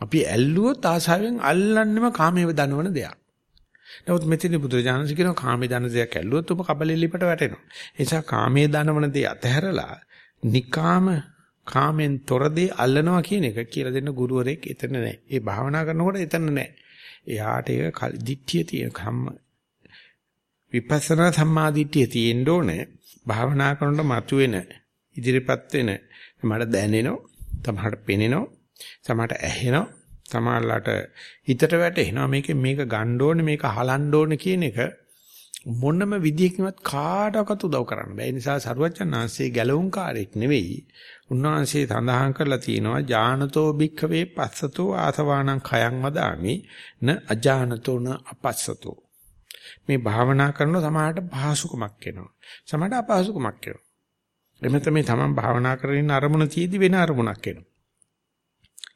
අපි ඇල්ලුවොත් ආසාවෙන් අල්ලන්නෙම කාමයේ දනවන දෙයක්. නමුත් මෙතන බුදුරජාණන්සේ කියන කාමයේ දන දෙයක් ඇල්ලුවොත් ඔබ කබලෙලිපට වැටෙනවා. ඒ නිසා කාමයේ දනවන දේ අතහැරලා නිකාම කාමෙන් තොරදී අල්ලනවා කියන එක කියලා දෙන්න ගුරුවරයෙක් එතන නැහැ. ඒ භාවනා කරනකොට එතන නැහැ. එයාට ඒක දිට්ඨිය තියෙන කම්ම විපස්සනා සම්මාදිට්ඨිය තියෙන්න ඕනේ. භාවනා කරනකොට මතුවෙන ඉදිරිපත් වෙන මට දැනෙනවා, තමහට පෙනෙනවා, සමහරට ඇහෙනවා, සමහරලාට හිතට වැටෙනවා මේකෙන් මේක ගන්න ඕනේ, මේක හලන්න ඕනේ කියන එක මොනම විදියකින්වත් කාටවත් උදව් කරන්න බෑ. ඒ නිසා සරුවචනාංශයේ ගැලවුම්කාරයෙක් නෙවෙයි. උන්වහන්සේ සඳහන් කරලා තියෙනවා ඥානතෝ භික්ඛවේ පස්සතෝ ආසවාණං khයං වදාමි න අජානතෝ න අපස්සතෝ මේ භාවනා කරනකොට සමහරට පහසුකමක් එනවා. සමහරට අපහසුකමක් එනවා. එමෙත මේ තමන් භාවනා කරගෙන ඉන්න අරමුණ තියදී වෙන අරමුණක් එනවා.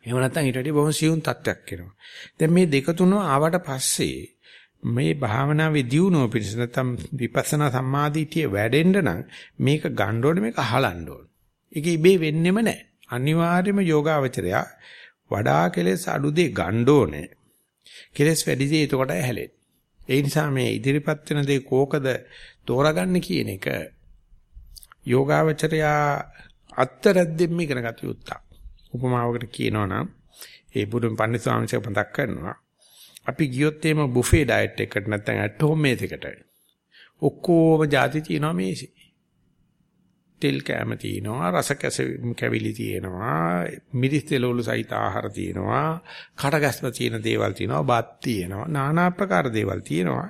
එහෙම නැත්නම් ඊට වඩා බොහොම සියුම් තත්ත්වයක් එනවා. දැන් මේ දෙක තුන ආවට පස්සේ මේ භාවනාවේ දියුණුව පිණිස නැත්නම් විපස්සනා සම්මාදිටිය වැඩෙන්න නම් මේක ගන්න ඕනේ මේක අහලන්න ඕනේ. ඒක ඉබේ වෙන්නෙම නැහැ. අනිවාර්යයෙන්ම යෝගාවචරයා වඩා කෙලෙස් අඩු දෙ ගන්න ඕනේ. කෙලෙස් වැඩි දේ එතකොට හැලෙන්නේ. ඒ නිසා මේ ඉදිරිපත් වෙන දේ කෝකද තෝරගන්න කියන එක යෝගාවචරයා අත්තරද්දෙම ඉගෙන ගත යුත්තක්. උපමාවකට කියනවා නම් ඒ බුදුන් පන්දි ස්වාමීන් මතක් කරනවා. අපි ගියොත් එimhe බුෆේ ඩයට් එකකට නැත්නම් ඇට් හෝම් මේස් එකට ඔක්කොම ಜಾති තියෙනවා මේසේ. තෙල් කැම තියෙනවා, රස කැවිලි තියෙනවා, මිරිස් තෙලවලු සහිත ආහාර තියෙනවා, කටගැස්ම තියෙන දේවල් තියෙනවා, බත් තියෙනවා, নানা ආකාර දේවල් තියෙනවා.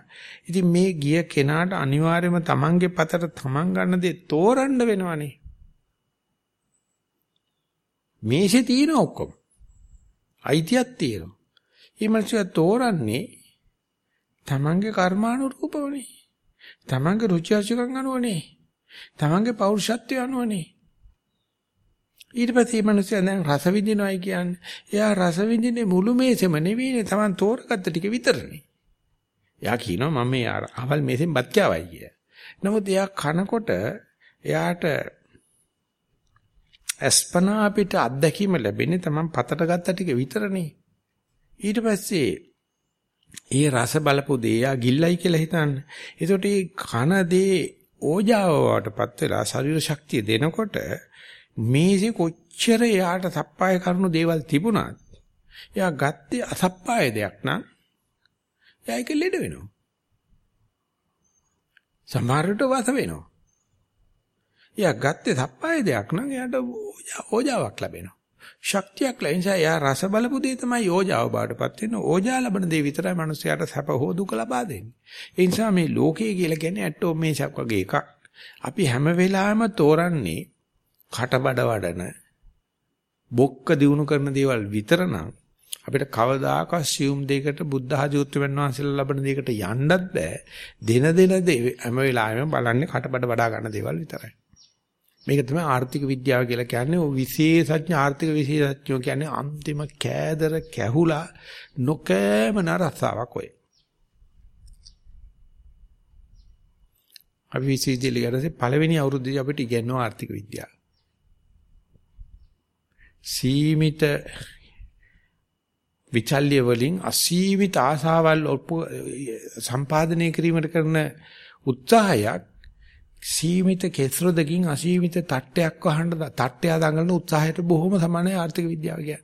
ඉතින් මේ ගිය කෙනාට අනිවාර්යයෙන්ම Tamange පතට Taman ගන්න දේ තෝරන්න වෙනවනේ. මේසේ තියෙන ඔක්කොම. අයිතියක් තියෙනවා. මේ මිනිස්සු තෝරන්නේ Tamange කර්මානුරූපවනේ Tamange රුචි අරුචිකම් අනුවනේ තමන්ගේ පෞරුෂත්වය අනුවනේ. ඊට පස්සේ මේ මිනිස්සු දැන් රස විඳිනවයි කියන්නේ. එයා රස විඳින්නේ මුළු මේසෙම නෙවෙයිනේ. තමන් තෝරගත්ත ටික විතරනේ. එයා කියනවා මම මේ අවල් මේසෙන් බත් කෑවයි කිය. නමුත් එයා කනකොට එයාට අස්පනා අපිට අත්දැකීම ලැබෙන්නේ තමන් පතට ගත්ත ටික විතරනේ. ඊට පස්සේ ඒ රස බලපු දේ යා ගිල්ලයි කියලා හිතන්න. ඒකට ඒ කන දේ ඕජාව වටපත් වෙලා ශරීර ශක්තිය දෙනකොට මේසේ කොච්චර එයාට සප්පාය කරනු දේවල් තිබුණත් එයා ගත්තේ අසප්පාය දෙයක් නම් එයා ඒක ලෙඩ වෙනවා. සමහරට වස වෙනවා. එයා ගත්තේ සප්පාය දෙයක් නම් එයාට ඕජාවක් ලැබෙනවා. ශක්තියක් ලැබෙනවා. එයා රස බලපු දේ තමයි ඕජාව බාටපත් වෙන. ඕජා ලබන දේ විතරයි මිනිස්යාට සැප හෝ දුක ලබා දෙන්නේ. ඒ නිසා මේ ලෝකය කියලා කියන්නේ ඇටෝ මේසක් වගේ එකක්. අපි හැම වෙලාවෙම තෝරන්නේ කටබඩ වඩන බොක්ක දිනු කරන දේවල් විතර නම් අපිට කවදාකවත් සියුම් දෙයකට බුද්ධ ආජීවත්වයන් වහන්සේලා ලබන දෙයකට යන්නත් බෑ. දින දින හැම වෙලාවෙම බලන්නේ කටබඩ වඩා ගන්න දේවල් විතරයි. මේක තමයි ආර්ථික විද්‍යාව කියලා කියන්නේ. ඔය විශේෂඥ ආර්ථික විශේෂඥයෝ කියන්නේ අන්තිම කෑදර කැහුලා නොකෑම නරසාවක් ඔය. අපි විශ්වවිද්‍යාලේ ගියරසේ පළවෙනි අවුරුද්දේ අපිට ඉගෙනනවා ආර්ථික විද්‍යාව. සීමිත විචල්්‍ය වලින් අසීමිත ආසාවල් සම්පාදනය කිරීමට කරන උත්සාහයක් සීමිත කෙස්රොදකින් අසීමිත තට්ටයක් වහන්න තට්ටය දඟලන උත්සාහයට බොහොම සමානයි ආර්ථික විද්‍යාව කියන්නේ.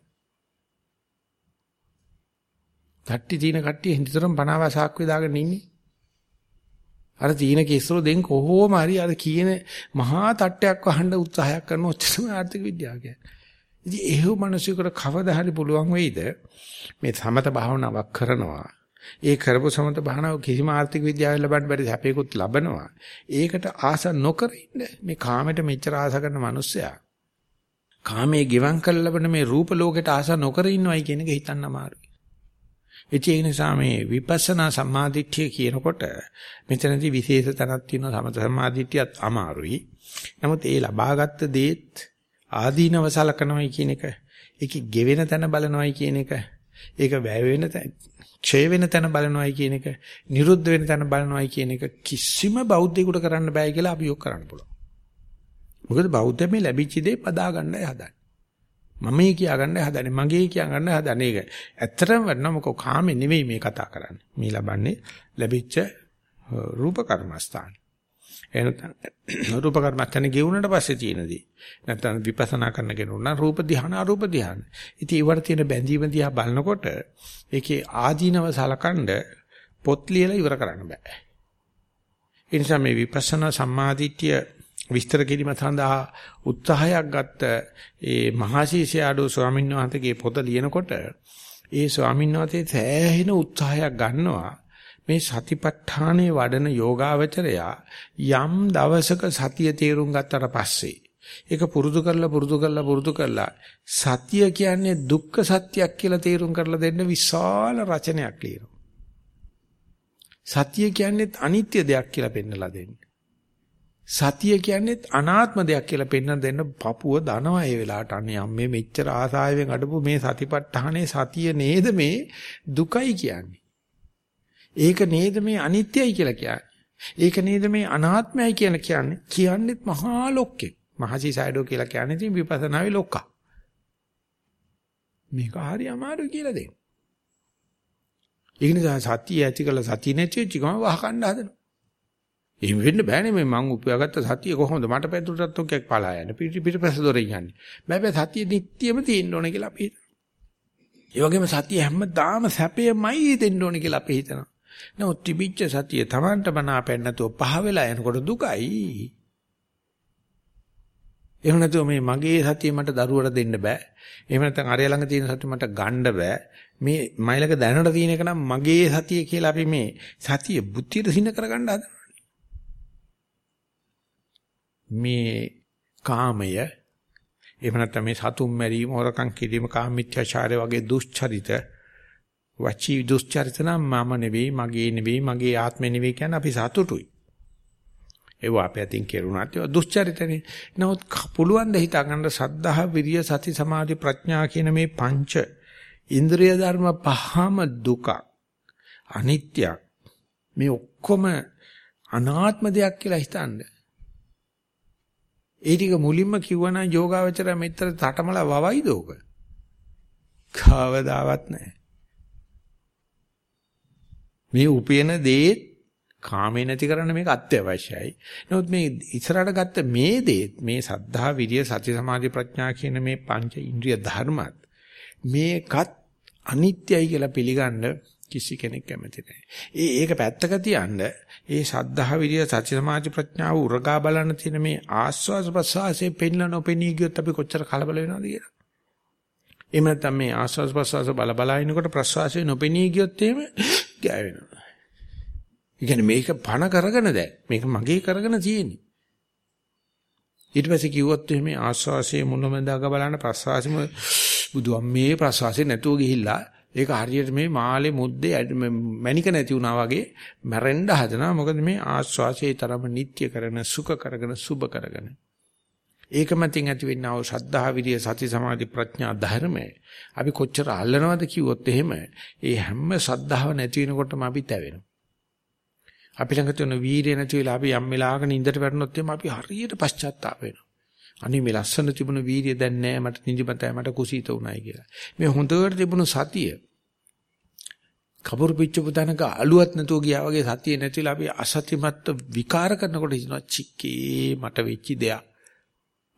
තට්ටි තියෙන කට්ටිය හින්දිතරම් 50 වසාක් වේදාගෙන ඉන්නේ. අර තියෙන කෙස්රොදෙන් කොහොම හරි අර කියන මහා තට්ටයක් වහන්න උත්සාහයක් කරන ඔච්චරම ආර්ථික විද්‍යාව කියන්නේ. ඉතින් එහෙව් මිනිසෙකුට කවදා හරි පුළුවන් වෙයිද මේ සමත භාවනාවක් කරනවා ඒ කරපු සමත භාවනාව කිසිම ආර්ථික විද්‍යාවෙන් ලබන්න බැරි හැපේකුත් ලබනවා. ඒකට ආස නොකර ඉන්න මේ කාමයට මෙච්චර ආස කරන මිනිස්සයා කාමයේ ගෙවම් කරලා ලබන මේ රූප ලෝකයට ආස නොකර ඉන්නවයි කියන එක හිතන්න අමාරුයි. ඒ නිසා මේ විපස්සනා සම්මාදිට්ඨිය කියනකොට මෙතනදී විශේෂ තැනක් තියෙනවා සමත සම්මාදිට්ඨියත් අමාරුයි. නමුත් ඒ ලබාගත් දේත් ආදීනව සලකනවයි කියන එක ඒකේ ගෙවෙන තැන බලනවයි කියන එක ඒක වැය වෙන තැන ක්ෂය වෙන තැන බලනවයි කියන එක නිරුද්ධ වෙන තැන බලනවයි කියන එක කිසිම බෞද්ධයෙකුට කරන්න බෑ කියලා අපි යොක් කරන්න පුළුවන්. මොකද බෞද්ධ මේ ලැබිච්ච දේ පදා ගන්නයි හදන්නේ. මම මේ කියා ගන්නයි හදන්නේ මගේ කියා ගන්නයි හදන්නේ ඒක. ඇත්තටම වටනවා මොකෝ කාමේ නෙවෙයි මේ කතා කරන්නේ. මේ ලබන්නේ ලැබිච්ච රූප කර්මස්ථාන. එනතන රූප කර්මස්ථාන ගෙවුනට පස්සේ තියෙනදී. නැත්නම් විපස්සනා කරන කෙනෙකුට නම් රූප ධ්‍යාන අරූප ධ්‍යාන. ඉතින් ඒවට තියෙන බැඳීම දිහා බලනකොට ඒකේ ආදීනව සලකනද පොත් ලියලා ඉවර කරන්න බෑ. ඒ නිසා මේ විපස්සනා සම්මාදිට්ඨිය විස්තර කිරීම සඳහා උත්සාහයක් ගත්ත ඒ මහසීසයාඩෝ ස්වාමීන් වහන්සේගේ පොත ලියනකොට ඒ ස්වාමීන් වහන්සේ සෑහෙන උත්සාහයක් ගන්නවා මේ සතිපට්ඨානේ වඩන යෝගාවචරයා යම් දවසක සතිය තේරුම් ගත්තට පස්සේ ඒක පුරුදු කරලා පුරුදු කරලා පුරුදු කරලා සතිය කියන්නේ දුක්ඛ සත්‍යයක් කියලා තේරුම් කරලා දෙන්න විශාල රචනයක් ලියනවා. සතිය කියන්නේ අනිත්‍ය දෙයක් කියලා පෙන්නලා දෙන්නේ. සතිය කියන්නේ අනාත්ම දෙයක් කියලා පෙන්වන්න දෙන්න පපුව දනවා ඒ වෙලාවට අනේ අම්මේ මෙච්චර ආසාවෙන් අඩපු මේ සතිපට්ඨානේ සතිය නේද මේ දුකයි කියන්නේ. ඒක නේද මේ අනිත්‍යයි කියලා කියන්නේ. ඒක නේද මේ අනාත්මයි කියලා කියන්නේ. කියන්නේත් මහා ලොක්කේ. මහසි සයිඩෝ කියලා කියන්නේ ඉතින් විපස්සනාවේ ලොක්කා. මේක හරි අමාරුයි කියලා දෙන්න. ඒ නිසා සතිය ඇති කළ සතිය නැති වෙච්ච ගම වහකණ්ඩ හදනවා. එහෙම වෙන්න බෑනේ මේ මං උපයාගත්ත සතිය කොහොමද මට පැතුරටත් ඔකයක් පලා යන්නේ පිටි පිටිපස්ස දොරෙන් යන්නේ. බෑ බෑ සතිය නිට්ටියම තියෙන්න ඕනේ කියලා අපි හිතනවා. ඒ වගේම සතිය හැමදාම සැපයමයි දෙන්න ඕනේ කියලා අපි හිතනවා. නමුත් තිබිච්ච සතිය Tamanට බනාපෙන්න නැතුව පහ වෙලා යනකොට දුකයි. එහෙම නැතුව මේ මගේ සතිය මට දරුවට දෙන්න බෑ. එහෙම නැත්නම් අරය ළඟ තියෙන සතිය මට ගන්න බෑ. මේ මයිලක දැනට තියෙන එක නම් මගේ සතිය කියලා අපි මේ සතිය බුද්ධියට සින්න කරගන්න හදනවා. මේ කාමය එහෙම නැත්නම් මේ සතුම් මැරීම හොරකම් කිරීම කාමීත්‍යාචාරය වගේ දුෂ්චරිත වචී දුෂ්චරිත නම් මම නෙවෙයි මගේ නෙවෙයි මගේ ආත්මෙ නෙවෙයි කියන්නේ අපි සතුටුයි ඒව අපේ අතින් කෙරුණාත් ඒවා දුෂ්චරිතනේ නමුත් පුළුවන් ද හිතා ගන්න සද්ධා විරිය සති සමාධි ප්‍රඥා කියන මේ පංච ඉන්ද්‍රිය ධර්ම පහම දුක අනිත්‍යක් මේ ඔක්කොම අනාත්ම දෙයක් කියලා හිතන්නේ ඒ ටික මුලින්ම කිව්වනම් යෝගාවචරය මෙතර තටමල වවයිද ඕක? කවදාවත් නැහැ. මේ උපයන දේ කාමේ නැති කරන්න මේක අත්‍යවශ්‍යයි. නමුත් මේ ඉස්සරහට ගත්ත මේ දේ මේ සද්ධා විරිය සති සමාධි ප්‍රඥා කියන මේ පංච ඉන්ද්‍රිය ධර්මත් මේකත් අනිත්‍යයි කියලා පිළිගන්න කිසි කෙනෙක් කැමති නැහැ. ඒ ඒක පැත්තක තියන්න ඒ සද්ධා විරිය සති සමාධි ප්‍රඥාව උරගා බලන්න තියෙන මේ ආස්වාද ප්‍රසආසයේ පෙන්ලා නොපෙනී ගියොත් අපි කොච්චර කලබල වෙනවද කියලා. එහෙම නැත්නම් මේ ආස්වාද ප්‍රසආස බල බල ඉනකොට ප්‍රසආසයේ නොපෙනී ගියොත් එහෙම ගෑවෙනවා. ඒ කියන්නේ මේක පණ කරගෙන දැන් මේක මගේ කරගෙන තියෙන්නේ. ඊට පස්සේ කිව්වොත් එහෙම ආස්වාසයේ මුලමඳාක බලන්න ප්‍රසආසෙම බුදුන් මේ ප්‍රසවාසය නැතුව ගිහිල්ලා ඒක හරියට මේ මාලේ මුද්දේ මැනික නැති වුණා වගේ මැරෙන්න හදනවා මොකද මේ ආස්වාසයේ තරම නිට්‍ය කරන සුඛ කරගෙන සුබ කරගෙන ඒක මතින් ඇති වෙන්නා වූ ශ්‍රද්ධා විරිය සති සමාධි ප්‍රඥා ධර්මය අපි කොච්චර අල්ලනවද කිව්වොත් එහෙම ඒ හැම ශ්‍රද්ධාව නැති වෙනකොටම අපි තැවෙනවා අපි ළඟ තියෙන වීරිය නැති වෙලා අපි යම් වෙලාවක නින්දට වැටුනොත් එimhe අපි හරියට පශ්චාත්තාප වෙනවා අනේ මේ ලස්සන තිබුණු වීර්යය දැන් නෑ මට නිදිමතයි මට කුසීත උනායි කියලා. මේ හොඳට තිබුණු සතිය කබුරු පිච්චපු තැනක අලුවත් නැතුව ගියා වගේ සතිය නැතිලා අපි අසතිමත් විකාර කරනකොට හිතනවා චික්කේ මට වෙච්ච දෙයක්.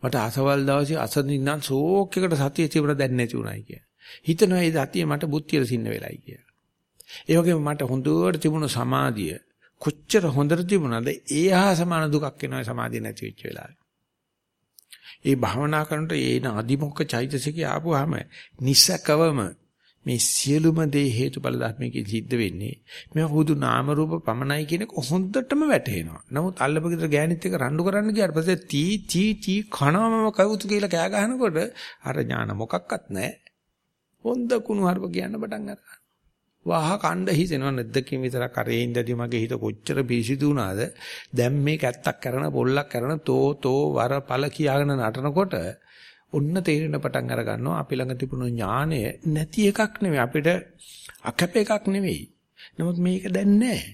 මට අසවල් දවසේ අසදින්නම් ෂෝක් එකට සතිය තිබුණා දැන් නැති උනායි කියලා. හිතනවා මේ සතිය මට බුද්ධියට සින්න වෙලයි කියලා. ඒ වගේම මට හොඳට තිබුණු සමාධිය කොච්චර හොඳට තිබුණාද ඒ හා සමාන දුකක් එනවා සමාධිය නැති වෙච්ච වෙලාවේ. ඒ භාවනා කරනකොට ඒන අදිමොක්ක චෛතසිකය ආපුවාම නිසකවම මේ සියලුම දේ හේතුඵල ධර්මයේ සිද්ධ වෙන්නේ මේ හුදු නාම රූප පමණයි කියන එක හොඳටම වැටහෙනවා. නමුත් අල්ලපගෙදර ගෑනිත් එක රණ්ඩු කරන්න ගියාට පස්සේ තී තී තී කනවම කවුතු කියලා කෑ ගහනකොට අර ඥාන මොකක්වත් නැහැ. හොඳ කුණු හර්ප කියන්න පටන් ගන්නවා. වහ කණ්ඩ හිතෙනවා නැද්දකින් විතරක් අරේ ඉඳදී මගේ හිත කොච්චර පිසිදු වුණාද දැන් මේ කැත්තක් කරන පොල්ලක් කරන තෝ තෝ වර පළ කියාගෙන නටනකොට ඔන්න තේරෙන පටන් අර ගන්නවා අපි ළඟ තිබුණු ඥානය නැති එකක් නෙවෙයි අපිට අකැප එකක් නෙවෙයි. නමුත් මේක දැන් නැහැ.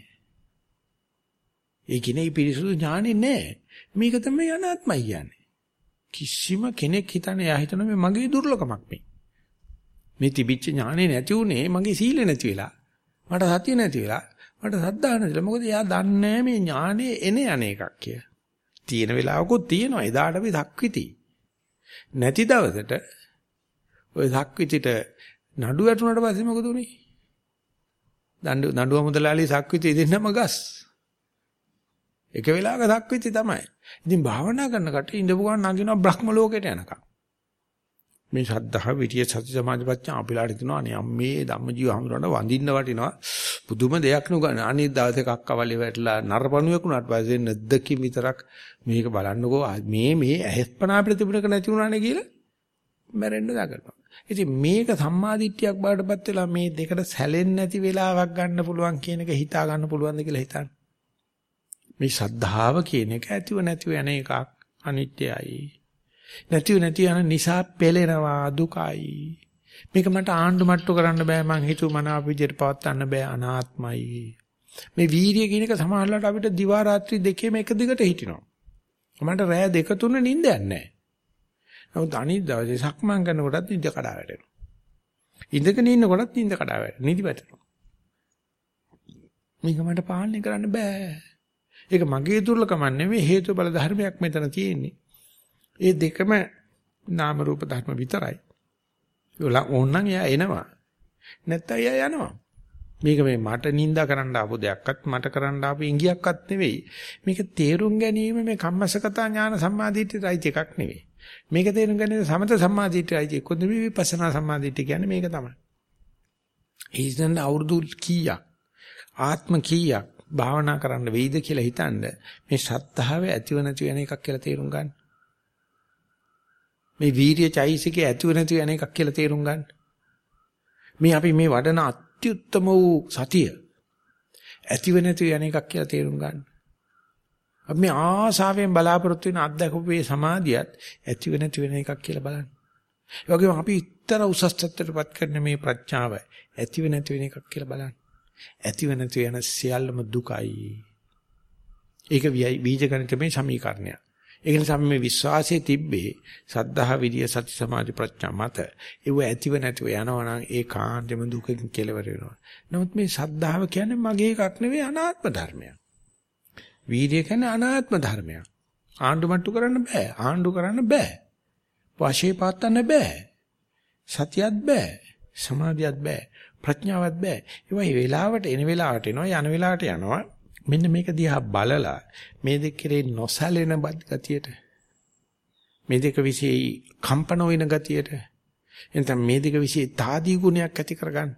ඒ කියන්නේ පිරිසුදු ඥානෙ නැහැ. මේක තමයි අනාත්මයි කියන්නේ. කිසිම කෙනෙක් හිතන්නේ එයා හිතන මේ මගේ දුර්ලභමක් මේ. මේ තිබිච්ච ඥානෙ නැති උනේ මගේ සීල නැති වෙලා. මට සතිය නැති වෙලා. මට සද්ධා නැතිලා. මොකද එයා දන්නේ මේ ඥානෙ එන යන එකක් කිය. තියෙන වෙලාවකුත් තියෙනවා. එදාට අපි දක්විති. නැති දවසට ওই සක්විතිට නඩු වැටුණාට පස්සේ මොකද උනේ? දඬු නඩුව මුදලාලි සක්විති දෙන්නම ගස්. එක වෙලාවක සක්විති තමයි. ඉතින් භාවනා කරන කට ඉඳපු ගමන් නගිනවා බ්‍රහ්ම ලෝකයට යනකම්. මේ ශ්‍රද්ධා විරිය සති සමාධි ප්‍රඥා අපිලාට හිතනවා අනේ අම්මේ ධම්මජීව හඳුනන වඳින්න වටිනවා. පුදුම දෙයක් නුගන අනිත් දවසේ කක්කවලේ වැටලා නරපණුවෙක් උනාට පස්සේ නැද්දකින් විතරක් මේක බලන්නකෝ. මේ මේ ඇහෙස්පනා අපිට තිබුණක නැති වුණානේ කියලා මැරෙන්න දඟලනවා ඉතින් මේක සම්මාදිට්ඨියක් බාටපත් වෙලා මේ දෙකට සැලෙන්නේ නැති වෙලාවක් ගන්න පුළුවන් කියන එක හිතා ගන්න පුළුවන්ද කියලා හිතන්න. මේ ශ්‍රද්ධාව කියන එක ඇතිව නැතිව යන එකක් අනිත්‍යයි. නැතිව නැති යන නිසා පෙලෙනවා දුකයි. මේක මට ආණ්ඩු මට්ටු කරන්න බෑ මං හිතුව මනාව විදියට පවත්වන්න බෑ අනාත්මයි. මේ වීර්ය කියන එක සමහරවිට අපිට දිවා රාත්‍රී දෙකේම එක දිගට හිටිනවා. මට රෑ දෙක තුන නිින්දයක් නැහැ. නමුත් අනිත් දවසේ සක්මන් කරනකොටත් නිින්ද කඩා වැටෙනවා. ඉඳගෙන ඉන්නකොටත් නිින්ද කඩා වැටෙනවා. නිදි වැටෙනවා. මේක මට පාලනය කරන්න බෑ. ඒක මගේ දුර්ලකම නෙමෙයි හේතු බල ධර්මයක් මෙතන තියෙන්නේ. ඒ දෙකම නාම රූප ධර්ම විතරයි. ඕනනම් එයා එනවා. නැත්නම් එයා යනවා. මේක මේ මට නිඳා කරන්න ආපු දෙයක්වත් මට කරන්න ආපු ඉංගියක්වත් නෙවෙයි. මේක තේරුම් ගැනීම මේ කම්මසකතා ඥාන සම්මාදිටියයි එකක් නෙවෙයි. මේක තේරුම් ගැනීම සමත සම්මාදිටියයි කොහොමද විපස්සනා සම්මාදිටිය කියන්නේ මේක තමයි. ඊසෙන් අවුරුදු කීයක් ආත්ම කීයක් භාවනා කරන්න වෙයිද කියලා හිතනද මේ ශ්‍රද්ධාව ඇතිව නැති වෙන එකක් කියලා තේරුම් ගන්න. මේ වීරිය චෛසිකේ ඇතුව නැති වෙන එකක් කියලා තේරුම් ගන්න. මේ අපි මේ වඩන අත්‍යුත්තම වූ සතිය ඇතිව නැති වෙන එකක් කියලා තේරුම් ගන්න. අපි මේ ආසාවෙන් බලාපොරොත්තු වෙන අත්දැකපුවේ සමාධියත් ඇතිව නැති වෙන එකක් කියලා බලන්න. ඒ වගේම අපි ඊතර උසස් තත්ත්වයටපත් කරන මේ ප්‍රඥාව ඇතිව නැති වෙන එකක් කියලා බලන්න. ඇතිව නැති වෙන සියල්ලම දුකයි. ඒක බීජ ගණිතමේ සමීකරණයක්. ඒක නිසා මේ විශ්වාසයේ තිබ්බේ සද්ධා විරිය සති සමාධි ප්‍රඥා මත ඒව ඇතිව නැතිව යනවා නම් ඒ කාන්තෙම දුකකින් කෙලවර වෙනවා. නමුත් මේ සද්ධාව කියන්නේ මගේ එකක් නෙවෙයි අනාත්ම ධර්මයක්. වීර්යය කියන්නේ අනාත්ම ධර්මයක්. ආණ්ඩු මට්ටු කරන්න බෑ. ආණ්ඩු කරන්න බෑ. වශේ පාත්තන්න බෑ. සතියත් බෑ. සමාධියත් බෑ. ප්‍රඥාවත් බෑ. ඒවා වෙලාවට එන වෙලාවට එනවා යන වෙලාවට යනවා. මෙන්න මේක දිහා බලලා මේ දෙක කෙරේ නොසැලෙන ගතියට මේ දෙක વિશે කම්පන වෙන ගතියට එතන මේ දෙක વિશે තාදී ගුණයක් ඇති කරගන්න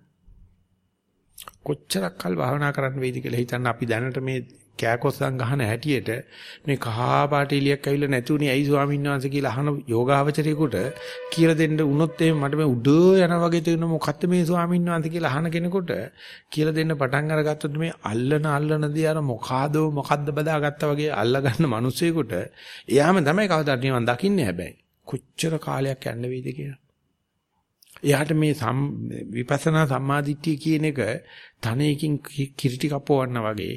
කොච්චරක් කල් භාවනා කරන්න වේද කියලා හිතන්න අපි දැනට මේ කෑකොස්සන් ගහන හැටියට මේ කහා පාට එලියක් ඇවිල්ලා නැතුණේ ඇයි ස්වාමීන් වහන්සේ කියලා අහන යෝගාවචරයෙකුට කියලා දෙන්න උනොත් එහෙම මට මේ උඩ යන වගේ තේරෙන මොකක්ද මේ ස්වාමීන් වහන්සේ කියලා අහන කෙනෙකුට කියලා දෙන්න පටන් අරගත්තොත් මේ අල්ලන අල්ලන දේ අර මොකාදෝ මොකද්ද බදාගත්තා වගේ අල්ලගන්න මිනිසෙකුට එයාම තමයි කවදාද නිවන් දකින්නේ හැබැයි. කොච්චර කාලයක් යන්න වේද කියලා. එයාට මේ විපස්සනා සම්මාදිට්ඨිය කියන එක තනයකින් කිරිටි කපවන්න වගේ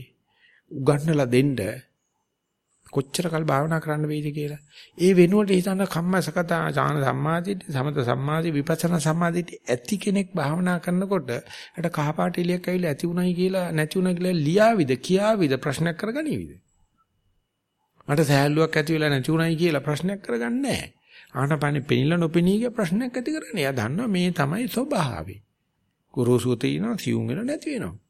උගන්නලා දෙන්න කොච්චර කල් භාවනා කරන්න වෙයිද කියලා. ඒ වෙනුවට හිතන කම්මසකතා ඥාන සම්මාදිට සමත සම්මාදි විපස්සනා සම්මාදිට ඇති කෙනෙක් භාවනා කරනකොට අර කහපාට එලියක් ඇවිල්ලා ඇති උණයි කියලා නැති උණයි කියලා ලියාවිද කියාවිද ප්‍රශ්නයක් කරගනීවිද? මට සෑහලුවක් ඇති වෙලා නැති උණයි කියලා ප්‍රශ්නයක් කරගන්නේ නැහැ. ආනපනෙ පෙනිලා නොපෙනී ගිය ප්‍රශ්නයක් ඇති කරන්නේ. එයා දන්නවා මේ තමයි ස්වභාවය. ගුරුසුත තියෙනවා සියුම් වෙන නැති වෙනවා.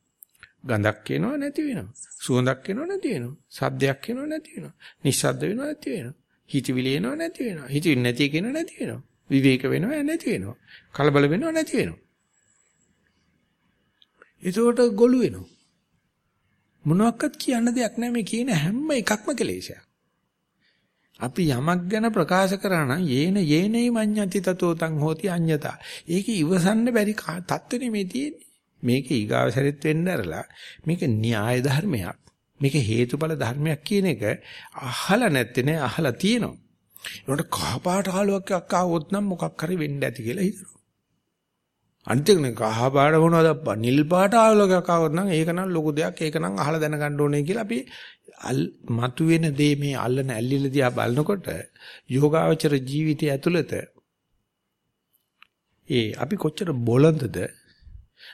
ගඳක් එනවා නැති වෙනවා. සුවඳක් එනවා නැති වෙනවා. සද්දයක් එනවා නැති වෙනවා. නිස්සද්ද වෙනවා නැති වෙනවා. හිතවිලි එනවා නැති වෙනවා. හිතවිලි නැති කෙනා නැති වෙනවා. විවේක වෙනවා නැති වෙනවා. කලබල වෙනවා නැති වෙනවා. ඒකට ගොළු වෙනවා. මොනවත් කියන්න දෙයක් නැහැ මේ කියන හැම එකක්ම කෙලෙසයක්. අපි යමක් ගැන ප්‍රකාශ කරා නම් යේන යේනේ මඤ්ඤති තතෝ තං හෝති අඤ්ඤතා. ඒක ඉවසන්න බැරි තත්ත්වෙනේ මේ තියෙන්නේ. මේක ඊගාව සැරෙත් වෙන්න ඇරලා මේක න්‍යාය ධර්මයක්. මේක හේතුඵල ධර්මයක් කියන එක අහලා නැත්තේ නේ අහලා තියෙනවා. ඒකට කහපාට ආලුවක් ආවොත් නම් මොකක් හරි වෙන්න ඇති කියලා හිතනවා. අන්තිමනේ කහ පාට මොනවද නිල් පාට ආලෝකයක් ආවොත් නම් ඒක නම් ලොකු දෙයක් ඒක නම් අහලා දැනගන්න ඕනේ කියලා අපි මතුවෙන දේ මේ අල්ලන ඇල්ලිල දිහා බලනකොට යෝගාවචර ජීවිතය ඇතුළත ඒ අපි කොච්චර බොළඳද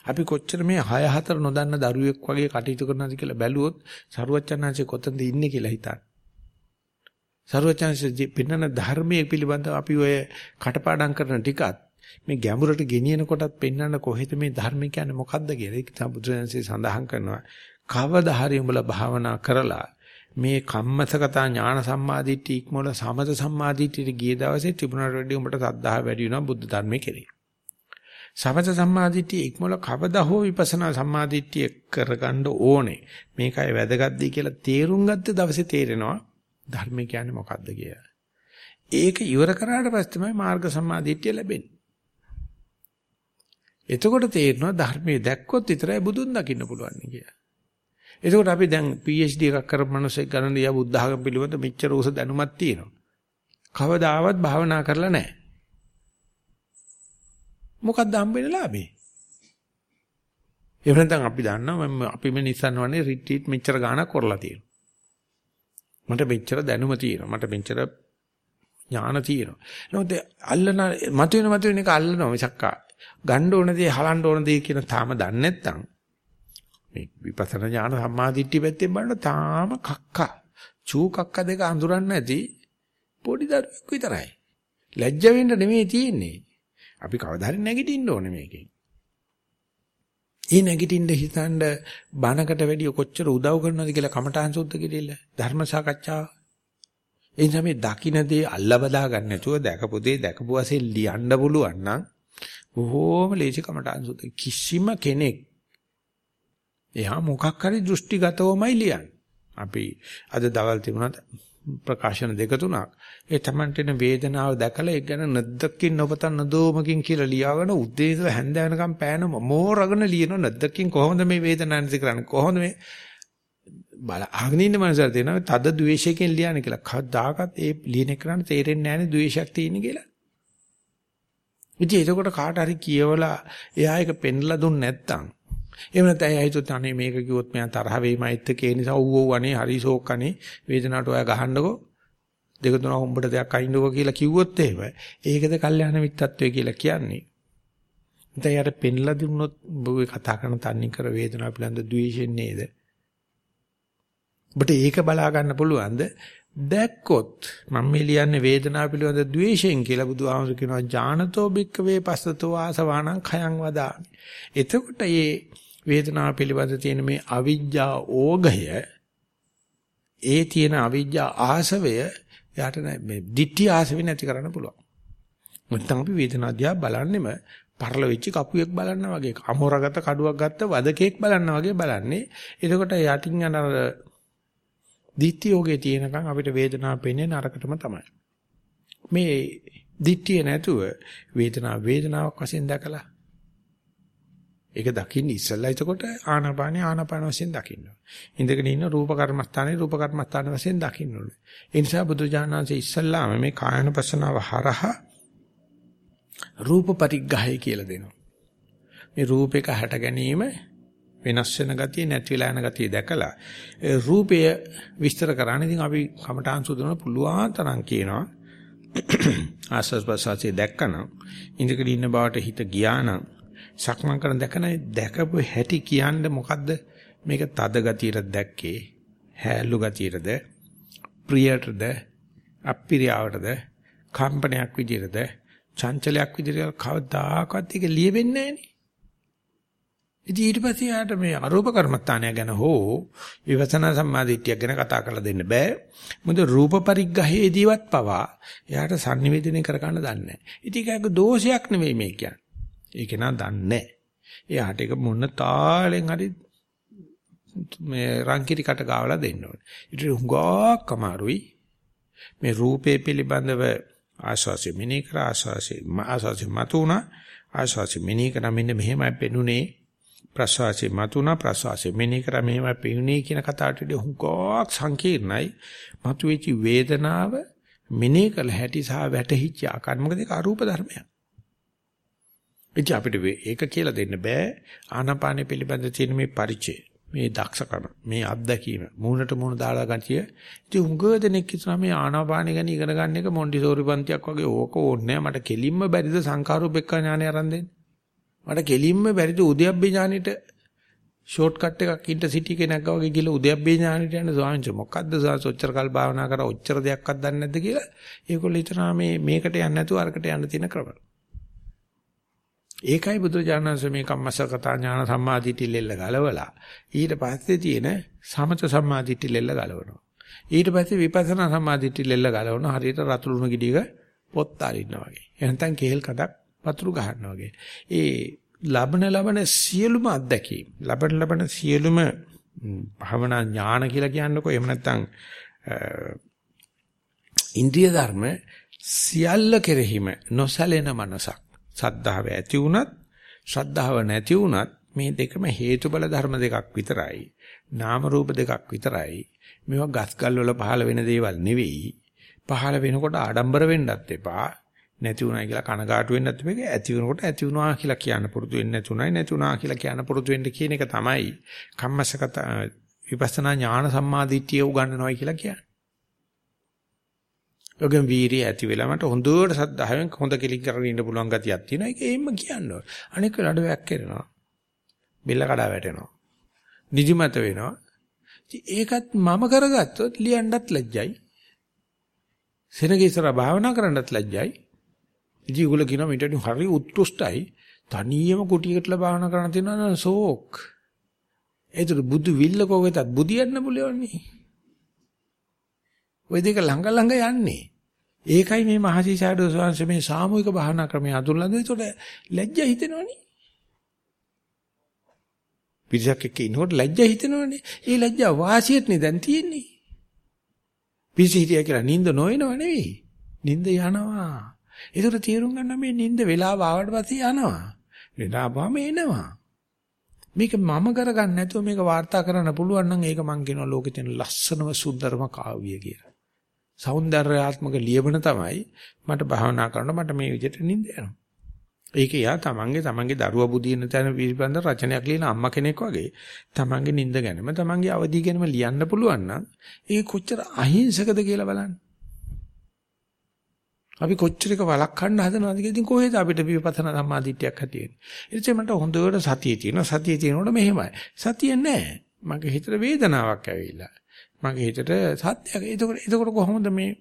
අපි කොච්චර මේ 6 4 නොදන්න දරුවෙක් වගේ කටයුතු කරනවද කියලා බැලුවොත් සරුවච්චන්හන්සේ කොතනද ඉන්නේ කියලා හිතන්න. සරුවච්චන්හන්සේ පින්නන ධර්මයේ පිළිබඳව අපි ඔය කටපාඩම් කරන ටිකත් මේ ගැඹුරට ගෙනියන කොටත් පෙන්වන්න කොහෙද මේ ධර්ම කියන්නේ මොකද්ද කියලා ඒක තමයි බුදුරජාණන්සේ සඳහන් කරනවා. කවදා හරි උඹලා භාවනා කරලා මේ කම්මසගතා ඥාන සම්මාදිට්ඨි ඉක්මවල සමත සම්මාදිට්ඨියට ගිය දවසේ ත්‍රිපුණාට වැඩි උඹට සද්ධාහ වැඩි වෙනවා බුද්ධ ධර්මයේ කෙරේ. සමත සම්මාදිට්ඨිය ඉක්මවල කවදා හෝ විපස්සනා සම්මාදිට්ඨිය කරගන්න ඕනේ. මේකයි වැදගත්දී කියලා තේරුම් ගත්ත දවසේ තේරෙනවා ධර්ම කියන්නේ මොකද්ද කියලා. ඒක ඉවර කරාට පස්සේ තමයි මාර්ග සම්මාදිට්ඨිය ලැබෙන්නේ. එතකොට තේරෙනවා ධර්මයේ දැක්කොත් විතරයි බුදුන් දකින්න පුළුවන් කියලා. එතකොට අපි දැන් PhD එකක් කරපු මිනිස්සෙක් ගන්න දියා බුද්ධ ධර්ම පිළිබඳ මෙච්චර උස දැනුමක් තියෙනවා. කවදාවත් භාවනා කරලා නැහැ. මොකක්ද හම්බෙන්නේ ලාභේ? එහෙම නැත්නම් අපි දන්නවා අපි මේ Nissan වනේ රිට්‍රීට් මෙච්චර ගාණක් කරලා තියෙනවා. මට මෙච්චර දැනුම තියෙනවා. මට මෙච්චර ඥාන තියෙනවා. නමුත් අල්ලන මතුවෙන මතුවෙන එක අල්ලනවා මිසක්කා ගන්න ඕන දේ හලන්න ඕන දේ කියන තාම දන්නේ නැත්නම් මේ විපස්සනා ඥාන සම්මාදිට්ඨිය පැත්තෙන් බලන තාම කක්කා චූ කක්ක දෙක අඳුරන්නේ නැති පොඩි දරුවෙක් විතරයි. ලැජ්ජ වෙන්න නෙමෙයි තියෙන්නේ. අපි කවදා හරි නැගිටින්න ඕනේ මේකෙන්. ඒ නැගිටින්න හිතනද බණකට වැඩිය කොච්චර උදව් කරනවද කියලා කමඨාන් සුද්ධ කිරිල්ල ධර්ම සාකච්ඡාව. ඒ නිසා මේ දකින්න දේ අල්ල බදා ගන්න නැතුව දැකපු දේ දැකපු වශයෙන් ලියන්න පුළුවන් නම් බොහෝම ලේසි කමටහන් සුද්ධ කිසිම කෙනෙක් එහා මොකක් හරි දෘෂ්ටිගතවමයි ලියන්නේ. අපි අද දවල් තිබුණා ප්‍රකාශන දෙක තුනක්. ඒ තමන්ටෙන වේදනාව දැකලා ඒක ගැන නැද්දකින් නොපතන් නදෝමකින් කියලා ලියාගෙන උදේ ඉඳලා හැන්ද වෙනකම් පෑන මෝරගෙන ලියන නැද්දකින් කොහොමද මේ වේදනාව නැති කරන්නේ කොහොමද මේ බල අහගෙන ඉන්න මනසට තේනවා තද ද්වේෂයෙන් ලියන්නේ කියලා. කවදාකවත් ඒ ලියන එකට තේරෙන්නේ නැහැ නේ ද්වේෂයක් තියෙන කියලා. ඉතින් එතකොට කාට හරි කියවලා එයා එක පෙන්ලා දුන්නේ නැත්තම් එහෙම නැත්නම් එයා හිතුවත් අනේ මේක කිව්වොත් මෙයා තරහ වෙයිමයිත් ඒ නිසා ඌ ඌ අනේ හරි ෂෝක් අනේ වේදනාවට ඔයා ගහන්නකෝ දෙක තුනක් උඹට දෙයක් අයින්නකෝ කියලා කිව්වොත් එහෙම ඒකද කල්යාණ මිත්‍රත්වය කියලා කියන්නේ. ඉතින් යාට පෙන්ලා දුන්නොත් ඔබ කතා කරන තන්නේ කර වේදනාව පිළිබඳ ද්වේෂයෙන් නේද? ඔබට ඒක බලා ගන්න පුළුවන්ද? දැක්කොත් මම මේ ලියන්නේ වේදනාව පිළිබඳ ද්වේෂයෙන් කියලා බුදුහාමුදුරු කියනවා ඥානතෝ භික්කවේ පස්සතෝ ආසවාණං khයං වදාමි. එතකොට මේ වේදනාව පිළිබඳ තියෙන මේ අවිජ්ජා ඕගය ඒ තියෙන අවිජ්ජා ආසවය යාට මේ ditthi ආසවෙ නැති කරන්න පුළුවන්. නැත්නම් අපි වේදනාව දිහා බලන්නෙම පරල වෙච්ච කපුවෙක් බලන්න වගේ අමෝරගත කඩුවක් ගත්ත වදකෙක් බලන්න වගේ බලන්නේ. එතකොට යටින් යන දිට්ඨි යෝගේ තියෙනකන් අපිට වේදනාව පෙන්නේ නරකටම තමයි. මේ දිට්ඨිය නැතුව වේදනාව වේදනාවක් වශයෙන් දැකලා ඒක දකින්න ඉස්සෙල්ලා එතකොට ආනාපානිය ආනාපාන වශයෙන් දකින්න ඕනේ. ඉඳගෙන ඉන්න රූප කර්මස්ථානේ රූප කර්මස්ථාන වශයෙන් දකින්න ඕනේ. ඒ නිසා බුදුජානනාංශ ඉස්සෙල්ලාම මේ කායනපසනාව හරහා රූප පරිග්‍රහය කියලා දෙනවා. මේ රූපයක හැට ගැනීම වෙනස් වෙන ගතිය නැති වෙලා යන ගතිය දැකලා රූපය විස්තර කරන්න ඉතින් අපි කමඨාන් සුදුන පුළුවන් තරම් කියනවා ආස්වාස් ප්‍රසාරයේ දැක්කනම් ඉඳගෙන ඉන්න බවට හිත ගියා නම් සක්මන් කරන දැකන දැකපු හැටි කියන්නේ මොකද්ද මේක තද ගතියට දැක්කේ හැලු ගතියටද ප්‍රියටද අප්‍රියාවටද කම්පනයක් විදියටද චංචලයක් විදියට කවදාකවත් ඒක ලියෙන්නේ නැහැ ඉතින් ඊට පස්සේ යාට මේ අරූප කර්මස්ථානය ගැන හෝ විවසනා සම්මාදිට්ඨිය ගැන කතා කරලා දෙන්න බෑ. මොකද රූප පරිග්‍රහයේදීවත් පවා යාට sannivedana කර ගන්න දන්නේ නැහැ. ඉතින් ඒක දෝෂයක් නෙවෙයි මේ කියන්නේ. ඒක නා දන්නේ එයාට ඒක මොන තාලෙන් හරි මේ රංකිරි කට ගාවලා දෙන්න ඕනේ. ඊට හුඟක් අමාරුයි. මේ රූපේ පිළිබඳව ආශාසෙ මිනී කර ආශාසෙ ආශාසෙ මතුණා ආශාසෙ මිනී කර මෙන්න මෙහෙමයි පෙනුනේ ප්‍රසවාසෙ මතුණා ප්‍රසවාසෙ මිනී කර මෙහෙමයි පෙනුනේ කියන කතාවට වඩා හුඟක් සංකීර්ණයි. මතුවෙච්ච වේදනාව මිනී කළ හැටි සහ වැටහිච්ච ආකාර මොකද ඒක අරූප ධර්මයක්. ඉතින් අපිට ඒක කියලා දෙන්න බෑ. ආනාපානෙ පිළිබඳ තියෙන මේ පරිචය මේ දක්ෂකම මේ අත්දැකීම මූණට මූණ දාලා ගතිය. ඉතින් උඟ දෙනෙක් කියනවා මේ ආනාපානෙ ගැන ඉගෙන ගන්න එක මොන්ටිසෝරි පන්තියක් වගේ ඕක ඕනේ මට කෙලින්ම බැරිද සංඛාරූපෙක්ක ඥානය අරන් දෙන්න? මට කෙලින්ම බැරිද උද්‍යප්පේ ඥානෙට ෂෝට් කට් එකක් ඉන්ටර්සිටි කෙනෙක් වගේ ගිහලා උද්‍යප්පේ ඥානෙට යන ස්වාමීන් වහන්සේ මොකද්ද සාස් ඔච්චර කල් භාවනා කරා ඔච්චර දෙයක්වත් දන්නේ නැද්ද කියලා? ඒගොල්ලෝ හිතනවා මේ මේකට යන්නේ නැතුව අරකට යන්න තියෙන ක්‍රම. ඒකයි බුදුජානක මේ කම්මසකතා ඥාන සම්මාදිටි ලෙල්ල ගලවලා ඊට පස්සේ තියෙන සමත සම්මාදිටි ලෙල්ල ගලවනවා. ඊට පස්සේ විපස්සනා සම්මාදිටි ලෙල්ල ගලවනවා හරියට රතුළුණු ගිඩියක පොත් අරින්නා වගේ. එහෙනම් කේල් කඩක් පතුරු ගහනවා වගේ. ඒ ලබන ලබන සියලුම අත්දැකීම් ලබන ලබන සියලුම භවනා ඥාන කියලා කියන්නකෝ එහෙම නැත්නම් ඉන්ද්‍රිය ධර්ම සියල්ල කෙරෙහිම නොසැලෙන මනසක් සද්ධාව ඇති වුණත් ශ්‍රද්ධාව නැති වුණත් මේ දෙකම හේතුබල ධර්ම දෙකක් විතරයි. නාම රූප දෙකක් විතරයි. මේවා ගස්කල් වල පහළ වෙන දේවල් නෙවෙයි. පහළ වෙනකොට ආඩම්බර වෙන්නත් එපා. නැති වුණා කියලා කනගාටු වෙන්නත් මේක ඇති වෙනකොට ඇති වුණා කියලා කියන්න පුරුදු වෙන්නේ නැතුණයි නැති වුණා කියලා කියන්න පුරුදු වෙන්න කියන එක තමයි කම්මසගත විපස්සනා ඥාන සම්මාදිට්ඨිය උගන්වනවා කියලා කියන්නේ. යෝගම් වීරිය ඇති වෙලා මට හොඳට සද්ධායෙන් හොඳ කෙලින් කරගෙන ඉන්න පුළුවන් ගතියක් තියෙනවා. ඒක එහෙම කියනවා. අනික ලඩවැක් කරනවා. බෙල්ල කඩා වැටෙනවා. නිදිමත වෙනවා. ඒකත් මම කරගත්තොත් ලියන්නත් ලැජ්ජයි. සෙනග ඉස්සර භාවනා කරන්නත් ලැජ්ජයි. ඉතින් ඒගොල්ලෝ කියනවා මීට හරි උත්කෘෂ්ටයි. තනියම කුටියකටලා භාවනා කරන්න තියෙනවා නම් සෝක්. ඒතර බුදු විල්ල කෝකෙතත් බුදියන්න පුළුවන්නේ. ওই දෙක ළඟ ළඟ යන්නේ. ඒකයි මේ මහසි සාඩෝ ස්වාමීන් මේ සාමූහික භාවනා ක්‍රමය අඳුරලා දෙන. ඒතකොට ලැජ්ජා හිතෙනවනේ. පිරිසක් එක්ක ඉන්නකොට ලැජ්ජා හිතෙනවනේ. ඒ ලැජ්ජා වාසියෙත් නේ දැන් තියෙන්නේ. පිරිස හිටියා කියලා නිින්ද නොවෙනව නෙවෙයි. නිින්ද යනවා. ඒකට තීරුම් ගන්න මේ නිින්ද වෙලාව ආවට පස්සේ යනවා. වෙලාවම එනවා. මේක මම කරගන්න නැතුව මේක වාර්තා කරන්න පුළුවන් නම් ඒක මං කියනවා ලෝකෙ තියෙන ලස්සනම සුන්දරම කාව්‍ය කියලා. సౌందర్යාත්මක ලියවන තමයි මට භාවනා කරනකොට මට මේ විදිහට නිින්ද යනවා. ඒක යා තමන්ගේ තමන්ගේ දරුවා බුදින තැන පිළිබඳ රචනයක් ලියන අම්මා කෙනෙක් වගේ තමන්ගේ නිින්ද ගැනම තමන්ගේ අවදි ගැනම ලියන්න පුළුවන් නම් ඒක කොච්චර අහිංසකද කියලා බලන්න. අපි කොච්චර එක වළක්වන්න හදනවද කියලා ඉතින් කොහෙද අපිට විපස්සනා සම්මාදිටියක් හතියෙන්නේ. ඉතින් මට හොඳට සතිය තියෙනවා. සතිය තියෙනකොට මෙහෙමයි. සතිය නැහැ. මගේ හිතට වේදනාවක් ඇවිල්ලා. මගේ හිතට සත්‍යයක්. එතකොට එතකොට කොහොමද මේ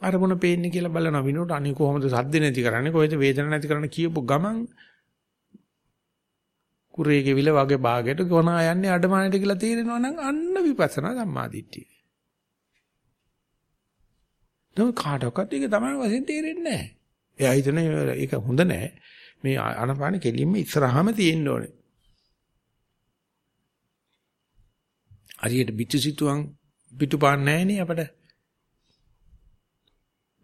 අරමුණ පේන්නේ කියලා බලනවා විනෝඩ අනේ කොහොමද සද්ද නැති කරන්නේ කොහෙද වේදන නැති කරන්න කියපු ගමන් කුරේ කෙවිල වගේ භාගයට ගොනා යන්නේ අඩමාණයට කියලා තේරෙනවා නම් අන්න විපස්සනා සම්මාදිට්ඨිය. නෝ කාටවත් ඒක තමයි වශයෙන් තේරෙන්නේ නැහැ. එයා හිතන ඒක හොඳ නැහැ. මේ අනපාන කෙලින්ම ඉස්සරහම තියෙන්න ඕනේ. හරියට පිටුසිතුවම් පිටුපාන්න නැහැ නේ අපිට.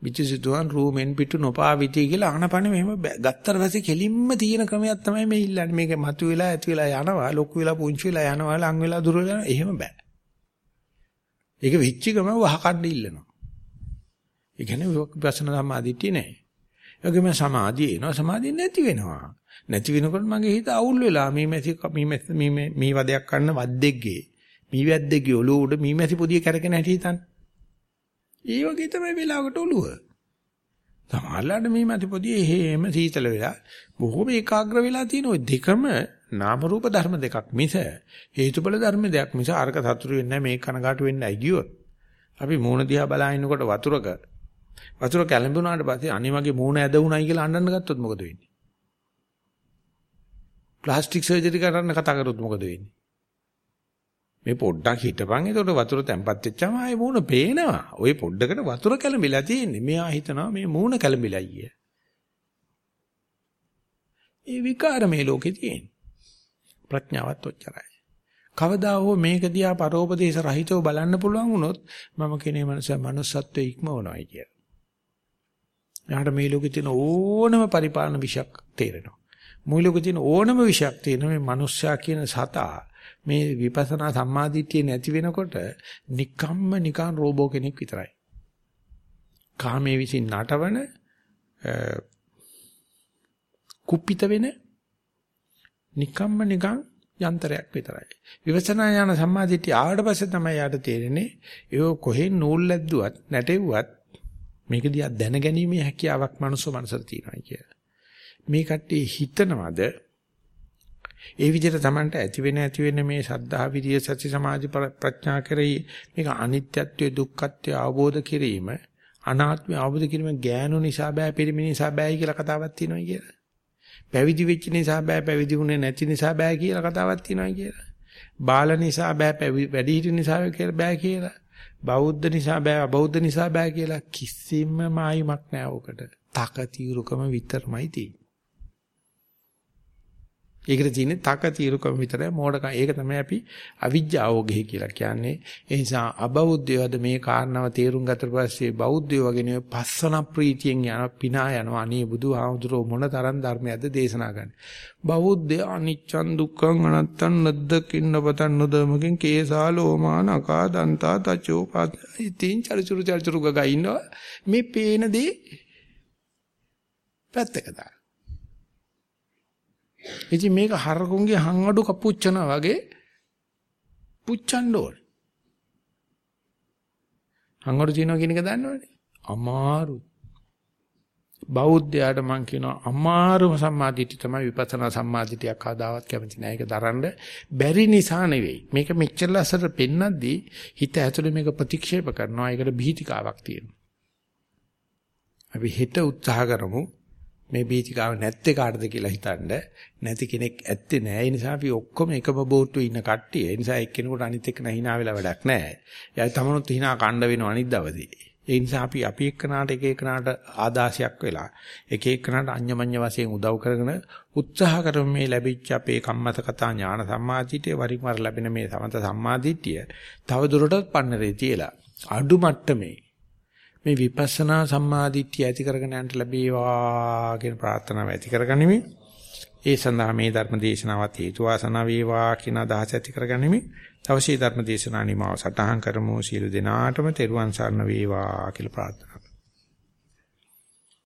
පිටුසිතුවම් රූමෙන් පිටු නොපාවිති කියලා අනපාන මෙහෙම ගත්තට පස්සේ කෙලින්ම තියෙන ක්‍රමයක් තමයි මේ ඉල්ලන්නේ. මේක මතු වෙලා ඇති වෙලා යනවා, ලොකු වෙලා පුංචි වෙලා යනවා, ලං වෙලා දුර වෙලා එහෙම බෑ. ඒක වෙච්ච ගම වහකණ්ඩ ඉල්ලනවා. ඒ කියන්නේ විපස්සනා සමාධිය නෑ. ඒකම සමාධිය එනවා සමාධිය නැති වෙනවා. නැති වෙනකොට මගේ හිත අවුල් වෙලා මේ මැසි මේ මේ වදයක් ගන්න වද්දෙක්ගේ මේ වැද්දෙක්ගේ ඔළුව උඩ මේ මැසි පොදිය කැරගෙන හිටි හිතන්න. ඒ වගේ තමයි වෙලාවකට ඔළුව. සමහරවිට මේ මැසි පොදිය එහෙම සීතල වෙලා බොහොම ඒකාග්‍ර වෙලා තියෙන ওই දෙකම නාම රූප ධර්ම දෙකක් මිස හේතුඵල ධර්ම දෙකක් මිස අර්ග සතුරු වෙන්නේ නැහැ මේ කනගාටු වෙන්නේ නැහැ ගියොත් අපි මූණ දිහා බලාගෙනකොට වතුරක වතුර කැළඹුණාට පස්සේ අනිවාර්යයෙන් මූණ ඇද උණයි කියලා අඬන්න ගත්තොත් මොකද වෙන්නේ? ප්ලාස්ටික් සර්ජරි කරන්න කතා කරොත් මොකද වෙන්නේ? මේ පොඩ්ඩක් හිටපන් එතකොට වතුර තැම්පත් වෙච්චාම ආයේ මූණ පේනවා. ওই පොඩ්ඩකට වතුර කැළඹිලා තියෙන්නේ. මෙයා හිතනවා මේ මූණ කැළඹිලා අයිය. ඒ විකාර මේ ලෝකේ තියෙන. ප්‍රඥාවත් ඔච්චරයි. කවදා හෝ මේක දිහා පරෝපදේශ රහිතව බලන්න පුළුවන් වුණොත් මම කෙනේ මනස manussත්වයේ ඉක්මවනවායි කියලා. එයාට මේ ලෝකේ තියෙන ඕනම පරිපාලන විෂයක් තේරෙනවා. මේ ලෝකේ තියෙන ඕනම විෂයක් තියෙන මේ මිනිස්සයා කියන සතා මේ විපස්සනා සම්මාදිට්ඨිය නැති වෙනකොට නිකම්ම නිකන් රෝබෝ කෙනෙක් විතරයි. කාමයේ විසින් නටවන කුප්පිත වෙන නිකම්ම නිකන් යන්ත්‍රයක් විතරයි. විවසනා යන සම්මාදිට්ඨිය ආවට පස්සේ තමයි යාට තේරෙන්නේ ඒක කොහෙන් නූල් ලැබ්දුවත් නැටෙව්වත් මේක දිහා දැනගැනීමේ හැකියාවක් මනුස්ස මනසට තියෙනවා කියලා. මේ කට්ටිය හිතනවද ඒ විදිහට Tamanට ඇති වෙන ඇති වෙන මේ සද්ධා විරිය සති සමාධි ප්‍රඥා කරේ මේක අනිත්‍යත්වය දුක්ඛත්වය අවබෝධ කිරීම අනාත්මය අවබෝධ කිරීම ගෑනු නිසා බෑ පිරිමි නිසා බෑයි කියලා කතාවක් තියෙනවා කියලා. පැවිදි වෙච්ච නිසා බෑ පැවිදි වුණේ නැති නිසා බෑ කියලා කතාවක් තියෙනවා කියලා. බාල නිසා බෑ වැඩි හිටි නිසා බෑ කියලා. බෞද්ධ නිසා බෑ අබෞද්ධ නිසා බෑ කියලා කිසිම මායිමක් නෑ ඔකට. තක తీරුකම විතරමයි තියෙන්නේ. ඒකට තියෙන්නේ තක తీරුකම විතරයි මෝඩකම්. ඒක තමයි අපි අවිජ්ජාවෝගෙහි කියලා කියන්නේ. ඒ නිසා අබෞද්ධයවද මේ කාරණාව තේරුම් ගත්තට පස්සේ බෞද්ධයෝ වගේ නෙවෙයි පස්සන ප්‍රීතියෙන් යන පිනා යනවා. අනේ බුදුහාමුදුරෝ මොන තරම් ධර්මයක්ද දේශනා කරන්නේ. බෞද්ධය අනිච්චන් දුක්ඛං අනත්තං නද්දකින්න පතන් නොදමකින් කේසා ලෝමාන අකා දන්තා තචෝ පත් ඉතින් චරිචුරු චරිචුරු ගගා ඉන්නවා. මේ පේන දේ පැත්තක දාන්න. ඉතින් මේක හරකුන්ගේ හංගඩු කපුච්චනා වගේ පුච්චන්න ඕනේ. හංගඩු තියනවා කියන එක දන්නවනේ. අමාරු. බෞද්ධයාට මම කියනවා අමාරුම සම්මාදිටිය තමයි විපස්සනා සම්මාදිටියක් ආදාවත් කැමති නෑ. ඒක දරන්න බැරි නිසා නෙවෙයි. මේක මෙච්චර ලස්සට පෙන්නද්දී හිත ඇතුලේ මේක ප්‍රතික්ෂේප කරනවා. ඒකට බීතිකාවක් තියෙනවා. අපි හිත උත්සාහ කරමු මේ බීතිකාව නැත්තේ කාටද කියලා හිතනද නැති කෙනෙක් ඇත්තේ නැහැ. ඒ නිසා අපි ඔක්කොම එකම බෝට්ටුවේ ඉන්න කට්ටිය. ඒ නිසා එක්කෙනෙකුට අනිත් එක්ක නැහිනා වෙලා වැඩක් නැහැ. එයා තමනුත් hina කණ්ඩ වෙනවා අනිත් දවසේ. ඒ නිසා අපි අපි එක්කනාට එක එකනාට ආදාසයක් වෙලා එක එකනාට අඤ්ඤමඤ්ඤ වශයෙන් උදව් කරගෙන උත්සාහ කරමු මේ ලැබිච්ච අපේ කම්මත කතා ඥාන සම්මාදිටිය වරින් වර ලැබෙන මේ සමත සම්මාදිටිය තව දුරටත් පන්නරේ තියලා අඩු මට්ටමේ මේ විපස්සනා සම්මාදිට්ඨිය ඇති කරගෙන යන්න ලැබේවා කියන ප්‍රාර්ථනාව ඇති කරගනිමි. ඒ සඳහා මේ ධර්ම දේශනාවත් හේතු වාසනා වේවා කියන අදහස ඇති කරගනිමි. අවශ්‍ය ධර්ම දේශනා නිමාව සටහන් කරමු. සියලු දෙනාටම තෙරුවන් සරණ වේවා කියලා ප්‍රාර්ථනා